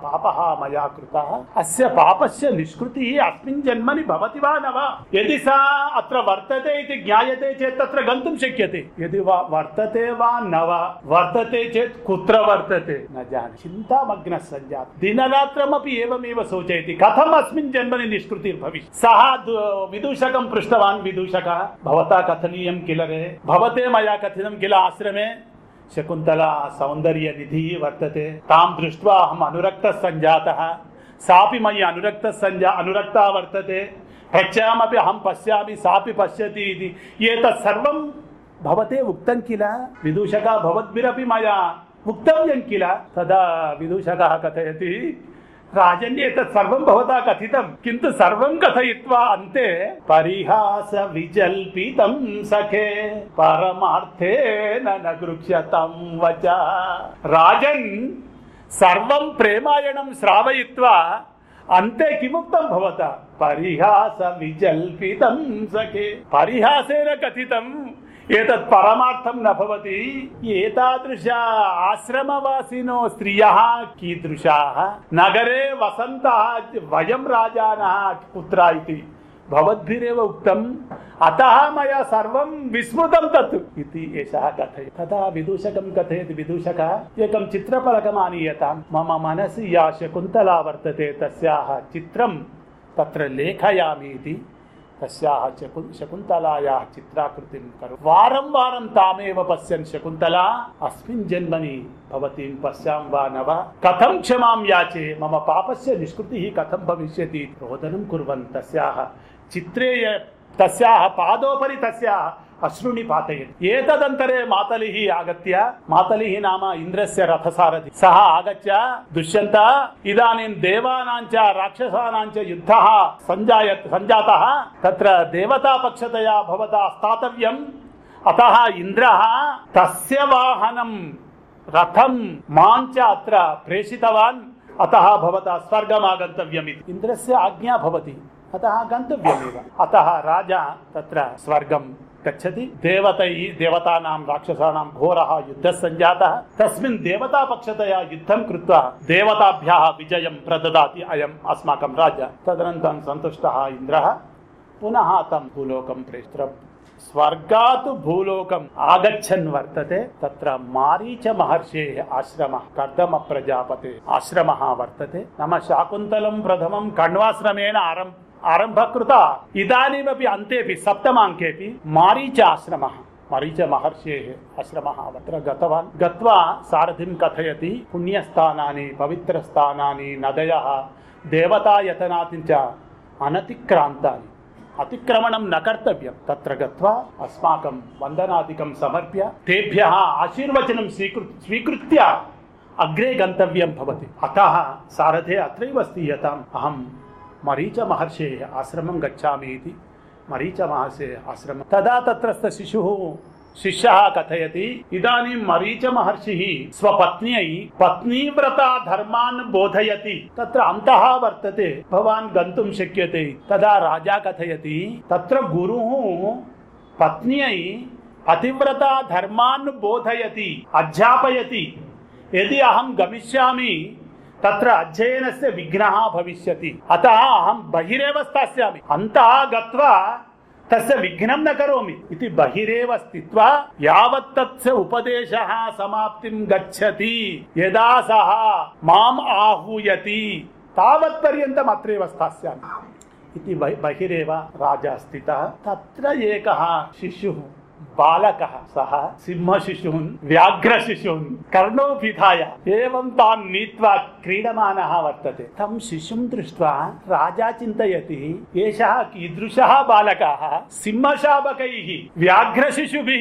పాప మయా కృత అస పాపస్య నిష్కృతి అస్మిన్ జన్మని భవతి వా నవ. యది సా అత్ర వర్తతే ఇది జ్ఞాయతే చేత్ తత్ర గంతుం శక్యతే. ఎది వా వర్తతే వా నవ వర్తతే చేత్ కుత్ర వర్తతే. న జాన చింతామగ్న సంజాత దినరాత్రమపి ఏవమేవ సోచయతి కథం అస్మిన్ జన్మని నిష్కృతి భవిష్యత్ సహ విదూషకం పృష్టవాన్ విదూషక భవతా కథనీయం కిలరే భవతే మయా కథనం पृष्टवान् विदूषकः भवता कथनीयं किल रे भवते मया कथितं किल आश्रमे शकुन्तला सौन्दर्यनिधिः वर्तते तां दृष्ट्वा अहम् अनुरक्तः सञ्जातः सापि मयि अनुरक्तः सञ्जा अनुरक्ता वर्तते प्रत्यामपि अहं पश्यामि सापि पश्यति इति एतत् सर्वं भवते उक्तं किल विदूषकः भवद्भिरपि मया उक्तव्यं किल तदा विदूषकः कथयति రాజన్యేత సర్వం భవతా కథితం. కింద సర్వం కథయిత్వా అంతే. పరిహాస విజల్పితం సఖే. పరమార్థే నృక్ష్యతం వచ. రాజన్ సర్వం ప్రేమాయణం శ్రావయిత్వా. అంతే కిముక్తం భవత. పరిహాస విజల్పితం సఖే. పరిహాసేన కథితం. ఏతత్ పరమార్థం నభవతి ఏతాదృశ ఆశ్రమవాసినో స్త్రియ కీదృశా నగరే వసంత వయం రాజాన కుత్ర ఇది భవద్భిరేవ ఉక్తం అత మయా సర్వం విస్మృతం తత్ ఇది ఏష కథయ తదా విదూషకం కథయతి విదూషక ఏకం చిత్రఫలకం ఆనీయత మమ మనసి యా శకుంతలా వర్తతే తస్యాహ చిత్రం తత్ర లేఖయామి తస్యాహ శకు శకుంతలాయా చిత్రాకృతి వారం వారం తామేవ పశ్యన్ శకుంతల అస్మిన్ జన్మని భవతీం పశ్యాం వా నవ కథం క్షమాం యాచే మమ పాపస్య నిష్కృతి కథం భవిష్యతి రోదనం కుర్వన్ తస్యాహ చిత్రే తస్యాహ పాదోపరి తస్యాహ అశ్రుని పాతయతి ఏతదంతరే మాతలిహి ఆగత్య మాతలిహి నామ ఇంద్రస్య రథసారథి. సహ ఆగత్య దుష్యంత ఇదానీం దేవానాంచ రాక్షసానాంచ యుద్ధ సంజాయత్ సంజాత. తత్ర దేవతాపక్షతయా భవతా స్థాతవ్యం. అత ఇంద్ర తస్య వాహనం రథం మాంచ అత్ర ప్రేషితవాన్. అత భవతా స్వర్గం ఆగంతవ్యం ఇది ఇంద్రస్య ఆజ్ఞా భవతి. అత గంతవ్యమేవ. అత రాజా తత్ర స్వర్గం. గచ్చతి దేవత దేవతానాం రాక్షసానాం ఘోర యుద్ధ సంజాత తస్మిన్ దేవతాపక్షతయా యుద్ధం కృత్వా దేవతాభ్య విజయం ప్రదాతి అయం అస్మాకం రాజ తదనంతరం సంతుష్ట ఇంద్ర పునః తం భూలోకం ప్రేష్ట్రం స్వర్గాత్ భూలోకం ఆగచ్చన్ వర్తతే తత్ర మారీచ మహర్షే ఆశ్రమ కర్దమ ప్రజాపతే ఆశ్రమ వర్తతే నమ శాకుంతలం ప్రథమం కణ్వాశ్రమేణ ఆరంభ ఆరంభకృత ఇదానీమపి అంతేపి సప్తమాంకేపి మారీచాశ్రమ మరీచ మహర్షే ఆశ్రమ అత్ర గతవాన్ గత్వా సారథిం కథయతి పుణ్యస్థానాన్ని పవిత్రస్థానాన్ని నదయ దేవతాయతనాథి అనతిక్రాంతాన్ని అతిక్రమణం న కర్తవ్యం తత్ర గత్వా అస్మాకం వందనాదికం సమర్ప్య తేభ్య ఆశీర్వచనం స్వీకృ స్వీకృత్య అగ్రే గంతవ్యం భవతి అత సారథే అత్రైవ స్థీయతాం అహం गन्तव्यं भवति अतः सारथे अत्रैव अस्ति यताम् अहं मरीचमहर्षेः आश्रमं गच्छामि इति मरीचमहर्षेः आश्रमं तदा तत्रस्थ शिशुः शिष्यः कथयति इदानीं मरीच महर्षिः स्वपत्न्यै पत्नीव्रता धर्मान् बोधयति तत्र अन्तः वर्तते भवान् गन्तुं शक्यते तदा राजा कथयति तत्र गुरुः पत्न्यै पतिव्रता धर्मान् తత్ర అధ్యయనస్య విఘ్న భవిష్యతి. అత అహం బహిరేవ స్థాస్యామి. అంతా గత్వా తస్య విఘ్నం న కరోమి. ఇది బహిరేవ స్థిత్వ యావత్ తత్స ఉపదేశ సమాప్తిం గచ్చతి. యదా సహ మాం ఆహూయతి. తావత్ పర్యంతం అత్రేవ స్థాస్యామి. ఇది బహిరేవ రాజా స్థిత. తత్ర ఏక శిశు. బాలక సహ సింహ శిశువున్ వ్యాఘ్ర శిశువున్ కర్ణోభిధాయ ఏం తాన్ నీత్వా క్రీడమాన వర్తతే. తమ్ శిశుం దృష్ట్వా రాజా చింతయతి ఏష కీదృశ బాలక సింహశాబకై వ్యాఘ్ర శిశుభి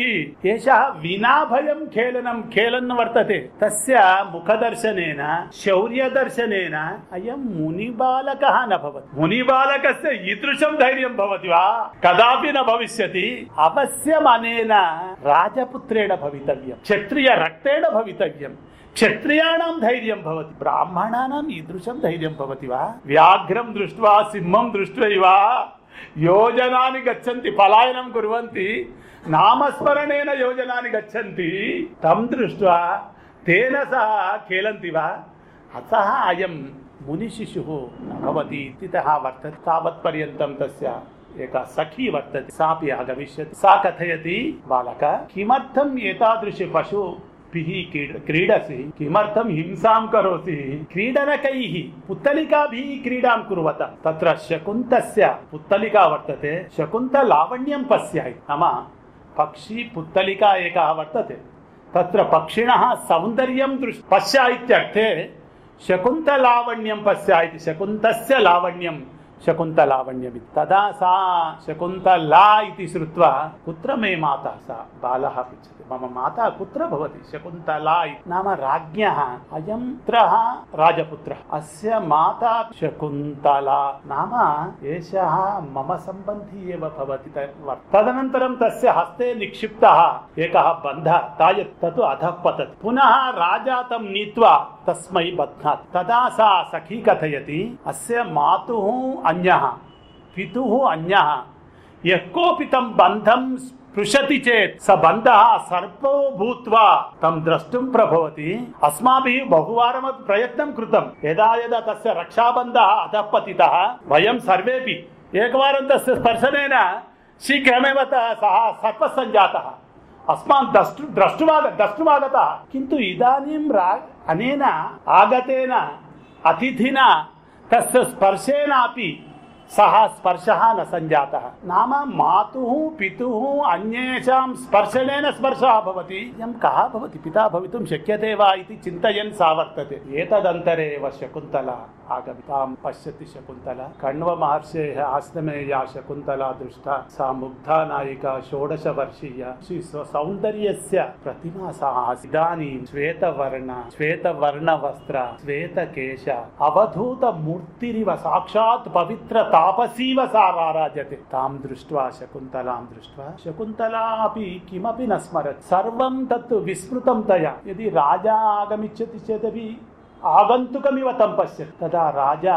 ఏష వినా భయం ఖేళనం ఖేళన్ వర్తతే. తస్య ముఖదర్శనేన శౌర్యదర్శనేన అయం ముని బాలక నభవతి ముని బాలకస్య ఈదృశం ధైర్యం భవతి వా కదాపి న భవిష్యతి. అవశ్యం అనేన ఆయన రాజపుత్రేణ భవితవ్యం క్షత్రియ రక్తేణ భవితవ్యం క్షత్రియాణం ధైర్యం భవతి బ్రాహ్మణానం ఈదృశం ధైర్యం భవతి వా. వ్యాఘ్రం దృష్ట్వా సింహం దృష్ట్వైవా. యోజనాన్ని గచ్చంతి పలాయనం కురువంతి నామస్మరణేన యోజనాన్ని గచ్చంతి. తం దృష్ట్వా తేన సహ కేలంతి వా. అత అయం ముని శిశు భవతి ఇతిత వర్త తావత్పర్యంతం తస్య. एका सखी वर्तते सापि आगमिष्यति सा कथयति बालक किमर्थम् एतादृश पशुभिः क्रीड क्रीडसि किमर्थं हिंसां करोसि क्रीडनकैः पुत्तलिकाभिः क्रीडां कुर्वत तत्र शकुन्तस्य पुत्तलिका वर्तते शकुन्तलावण्यं पश्य इति। नाम पक्षी पुत्तलिका एका वर्तते तत्र पक्षिणः सौन्दर्यं दृश् पश्य इत्यर्थे शकुन्तलावण्यं पश्य इति शकुन्तस्य लावण्यं శకుంతలావణ్యమి తదా సా శకుంతలా ఇది శృత్వ. కుత్ర మే మాత సా బాల పృచ్చతి. మమ మాత కుత్ర భవతి. శకుంతలా నామ రాజ్ఞ అయం త్ర రాజపుత్ర. అస్య మాత శకుంతలా. నామ ఏష మమ సంబంధి ఏవ భవతి. తదనంతరం తస్య హస్తే నిక్షిప్త. ఏక బంధ తాయత్ తతు అధః పతతి. పునః రాజా తం నీత్వా తస్మై బధ్నాత్. తదా సా సఖీ కథయతి. అస్య మాతు అన్య. పితు అన్య. ఎక్కోపితం బంధం స్పృశతి చేత్. స బంధ సర్పో భూత్వా. తం ద్రష్టుం ప్రభవతి. అస్మాభి బహువారం ప్రయత్నం కృతం. యదా యదా తస్య రక్షాబంధ అధపతిత. వయం సర్వేపి. ఏకవారం తస్య స్పర్శనేన. శీఘ్రమేవ సహ సర్ప సంజాత అస్మాన్ ద్రష్టు ద్రష్టువాగ ద్రష్టుమాగత కింటు ఇదానీం రా అనేన ఆగతేన అతిథిన తస్య స్పర్శేనాపి సహా స్పర్శ న సంజాత. నామ మాతు పితు అన్యేషాం స్పర్శనేన స్పర్శ భవతి. ఇయం కహ భవతి? పితా భవితుం శక్యతే వా ఇది చింతయన్ సా వర్తతే. వ శకుంతల ఆగమితాం పశ్యతి శకుంతల. కణ్వ మహర్షే ఆశ్రమే యా శకుంతల దృష్ట. సా ముగ్ధా నాయిక షోడశ వర్షీయ. శ్రీ సౌందర్యస్య ప్రతిమా సా ఇదానీ శ్వేతవర్ణ శ్వేతవర్ణ వస్త్ర శ్వేతకేశ అవధూత మూర్తిరివ సాక్షాత్ పవిత్రత తాపసీవ సారారాజతే తాం దృష్ట్వా శకుంతలాం దృష్ట్వా శకుంతలాపి కిమపి నస్మరత్ సర్వం తత్ విస్మృతం తయా యది రాజా ఆగమిచ్చతి చేతవి ఆగంతుకమివ తం పశ్యత్ తదా రాజా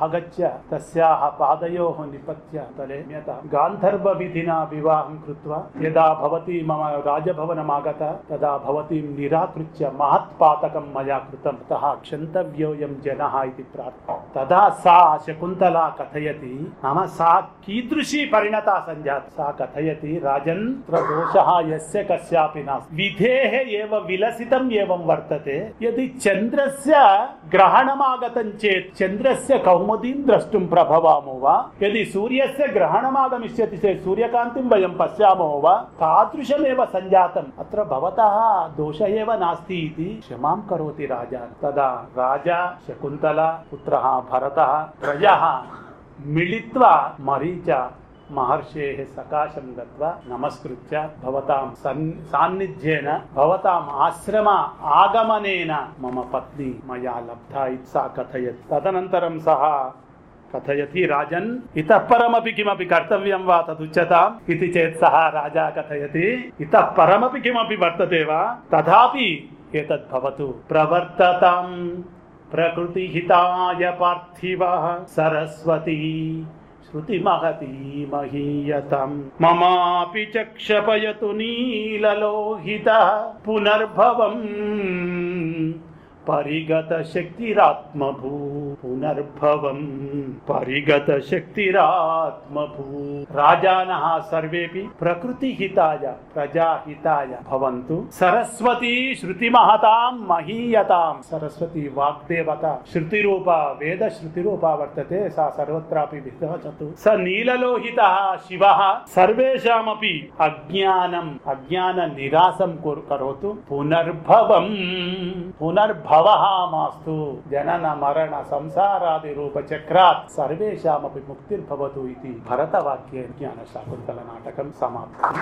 అగత్య తస్యాహ పాదయో నిపత్య తలే మ్యత గాంధర్వ విధినా వివాహం కృత్వా యదా భవతి మమ రాజభవనమాగత తదా భవతి నిరాకృత్య మహత్పాతకం మయా కృతం తహ క్షంతవ్యోయం జన ఇది ప్రార్థన తదా సా శకుంతల కథయతి నామ సా కీదృశీ పరిణత సంజాత సా కథయతి రాజన్ దోష యస్య కస్యాపి నాస్తి విధేహ ఏవ విలసితం ఏవం వర్తతే యది చంద్రస్య గ్రహణమాగతం చేత్ చంద్రస్య కౌ కౌముదీం ద్రష్టుం ప్రభవామో వా? యది సూర్యస్య గ్రహణమాగమిష్యతి చే సూర్యకాంతిం వయం పశ్యామో వా? తాదృశమేవ సంజాతం. అత్ర భవత దోష ఏవ నాస్తి ఇది? క్షమాం కరోతి రాజా. తదా రాజా శకుంతల పుత్ర భరత ప్రజ మిళిత్వా మరీచ మహర్షే సకాశం గత్వా నమస్కృత్య భవతాం సాన్నిధ్యేన భవతాం ఆశ్రమ ఆగమనేన మమ పత్ని మయా లబ్ధా ఇత్సా కథయత్. తదనంతరం సహ కథయతి రాజన్. ఇత పరమపి కిమపి కర్తవ్యం వా తదుచ్యతాం. ఇది చేత్ సహ రాజా కథయతి. ఇత పరమపి కిమపి వర్తతే వా. తథాపి ఏతద్భవతు ప్రవర్తతాం ప్రకృతి హితాయ పార్థివ. సరస్వతి శృతిమహతి మహీయతం. మమాపి చక్షపయతు నీలలోహిత పునర్భవం. పరిగత శక్తిరాత్మభూ పునర్భవం పరిగత శక్తిరాత్మభూ రాజానః సర్వేపి ప్రకృతి హితాయ ప్రజాహితాయ భవంతు సరస్వతి శృతి మహతాం మహీయతాం సరస్వతి వాగ్దేవత శృతి రూప వేద శృతి రూప వర్తతే సా సర్వత్రాపి విద్వచతు స నీలలోహిత శివ సర్వేషామపి అజ్ఞానం అజ్ఞాన నిరాశం కరోతు పునర్భవం పునర్భవం భవహామాస్తు జనన మరణ సంసారాది రూప చక్రాత్ సర్వేషామపి ముక్తిర్భవతు ఇది. భరతవాక్యే జ్ఞాన శాకుంతల నాటకం సమాప్తం.